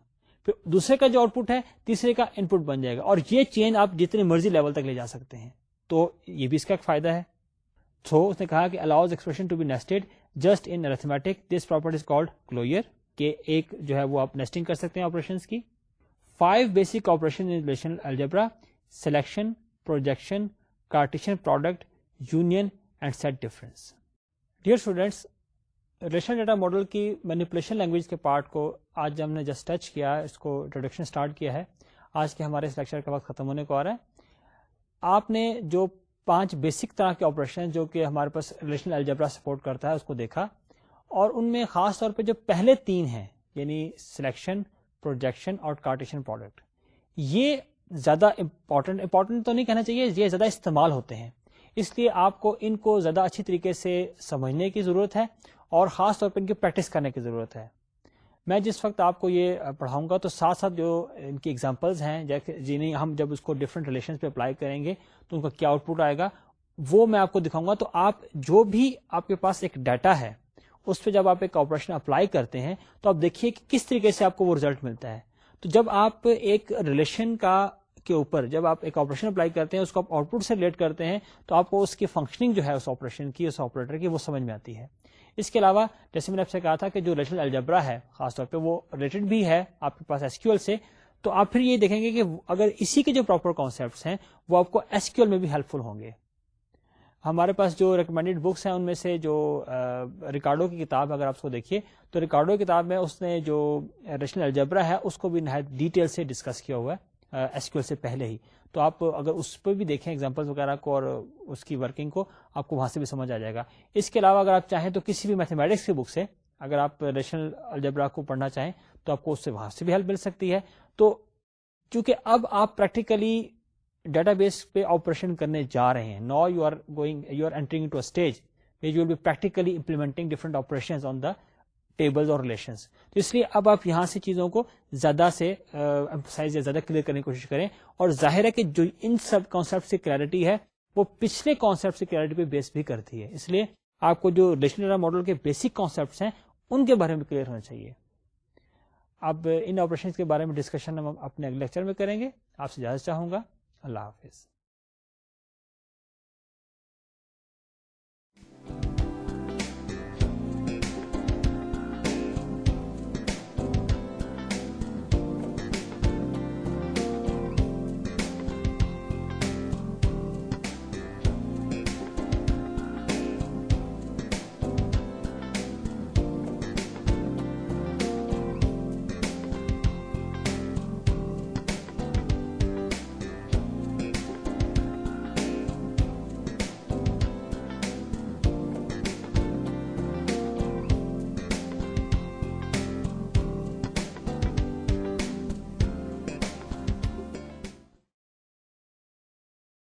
پھر دوسرے کا جو آؤٹ پٹ ہے تیسرے کا ان پٹ بن جائے گا اور یہ چینج آپ جتنے مرضی لیول تک لے جا سکتے ہیں تو یہ بھی اس کا ایک فائدہ ہے تھرو اس نے کہا کہ allows expression to be nested just in arithmetic this called closure کہ ایک جو ہے وہ آپ نیسٹنگ کر سکتے ہیں آپریشن کی five basic operation algebra selection projection Cartesian product union and set difference dear students relation data model کی مینیپولیشن لینگویج کے پارٹ کو آج ہم نے جسٹ ٹچ کیا اس کو انٹروڈکشن اسٹارٹ کیا ہے آج کے ہمارے اس لیکچر کا وقت ختم ہونے کو آ رہا ہے آپ نے جو پانچ بیسک طرح کے آپریشن جو کہ ہمارے پاس ریلیشنل الجبرا سپورٹ کرتا ہے اس کو دیکھا اور ان میں خاص طور پہ جو پہلے تین ہیں یعنی سلیکشن پروجیکشن اور کارٹیشن پروڈکٹ یہ زیادہ امپورٹنٹ امپورٹنٹ تو نہیں کہنا چاہیے یہ زیادہ استعمال ہوتے ہیں اس لیے آپ کو ان کو زیادہ اچھی طریقے سے سمجھنے کی ضرورت ہے اور خاص طور پہ ان کی پریکٹس کرنے کی ضرورت ہے میں جس وقت آپ کو یہ پڑھاؤں گا تو ساتھ ساتھ جو ان کی ایگزامپلز ہیں جنہیں ہم جب اس کو ڈفرینٹ ریلیشن پہ اپلائی کریں گے تو ان کا کیا آؤٹ پٹ آئے گا وہ میں آپ کو دکھاؤں گا تو آپ جو بھی آپ کے پاس ایک ڈیٹا ہے اس پہ جب آپ ایک آپریشن اپلائی کرتے ہیں تو آپ دیکھیے کہ کس طریقے سے آپ کو وہ ریزلٹ ملتا ہے تو جب آپ ایک ریلیشن کا کے اوپر جب آپ ایک آپریشن اپلائی کرتے ہیں اس کو آپ آؤٹ پٹ سے ریلیٹ کرتے ہیں تو آپ کو اس کی فنکشننگ جو ہے اس آپریشن کی اس آپریٹر کی وہ سمجھ میں آتی ہے اس کے علاوہ جیسے میں نے آپ سے کہا تھا کہ جو ریلیشنل الجبرا ہے خاص طور پہ وہ ریلیٹڈ بھی ہے آپ کے پاس ایس کیو ایل سے تو آپ پھر یہ دیکھیں گے کہ اگر اسی کے جو پراپر کانسیپٹ ہیں وہ آپ کو ایس کیو ایل میں بھی ہیلپ فل ہوں گے ہمارے پاس جو ریکمینڈیڈ بکس ہیں ان میں سے جو ریکارڈو کی کتاب اگر آپ کو دیکھیے تو ریکارڈو کی کتاب میں اس نے جو ریشنل الجبرا ہے اس کو بھی نہایت ڈیٹیل سے ڈسکس کیا ہوا ہے ایس کیو سے پہلے ہی تو آپ اگر اس پہ بھی دیکھیں ایگزامپل وغیرہ کو اور اس کی ورکنگ کو آپ کو وہاں سے بھی سمجھ آ جائے گا اس کے علاوہ اگر آپ چاہیں تو کسی بھی میتھمیٹکس کی بک سے اگر آپ ریشنل الجبرا کو پڑھنا چاہیں تو آپ کو اس سے وہاں سے بھی ہیلپ مل سکتی ہے تو چونکہ اب آپ پریکٹیکلی ڈیٹا بیس پہ آپریشن کرنے جا رہے ہیں نا you are going you are entering to a stage you be practically implementing different operation on the tables اور ریلیشنز تو اس لیے اب آپ یہاں سے چیزوں کو زیادہ سے یا زیادہ کلیئر کرنے کی کوشش کریں اور ظاہر ہے کہ جو ان سب کانسیپٹ سے کلیئرٹی ہے وہ پچھلے کانسیپٹ سے کلیئرٹی پہ بیس بھی کرتی ہے اس لیے آپ کو جو ریلیشنل ماڈل کے بیسک کانسیپٹس ہیں ان کے بارے میں کلیئر ہونا چاہیے اب ان آپریشن کے بارے میں ڈسکشن ہم اپنے لیکچر میں کریں گے آپ سے اجازت چاہوں گا اللہ حافظ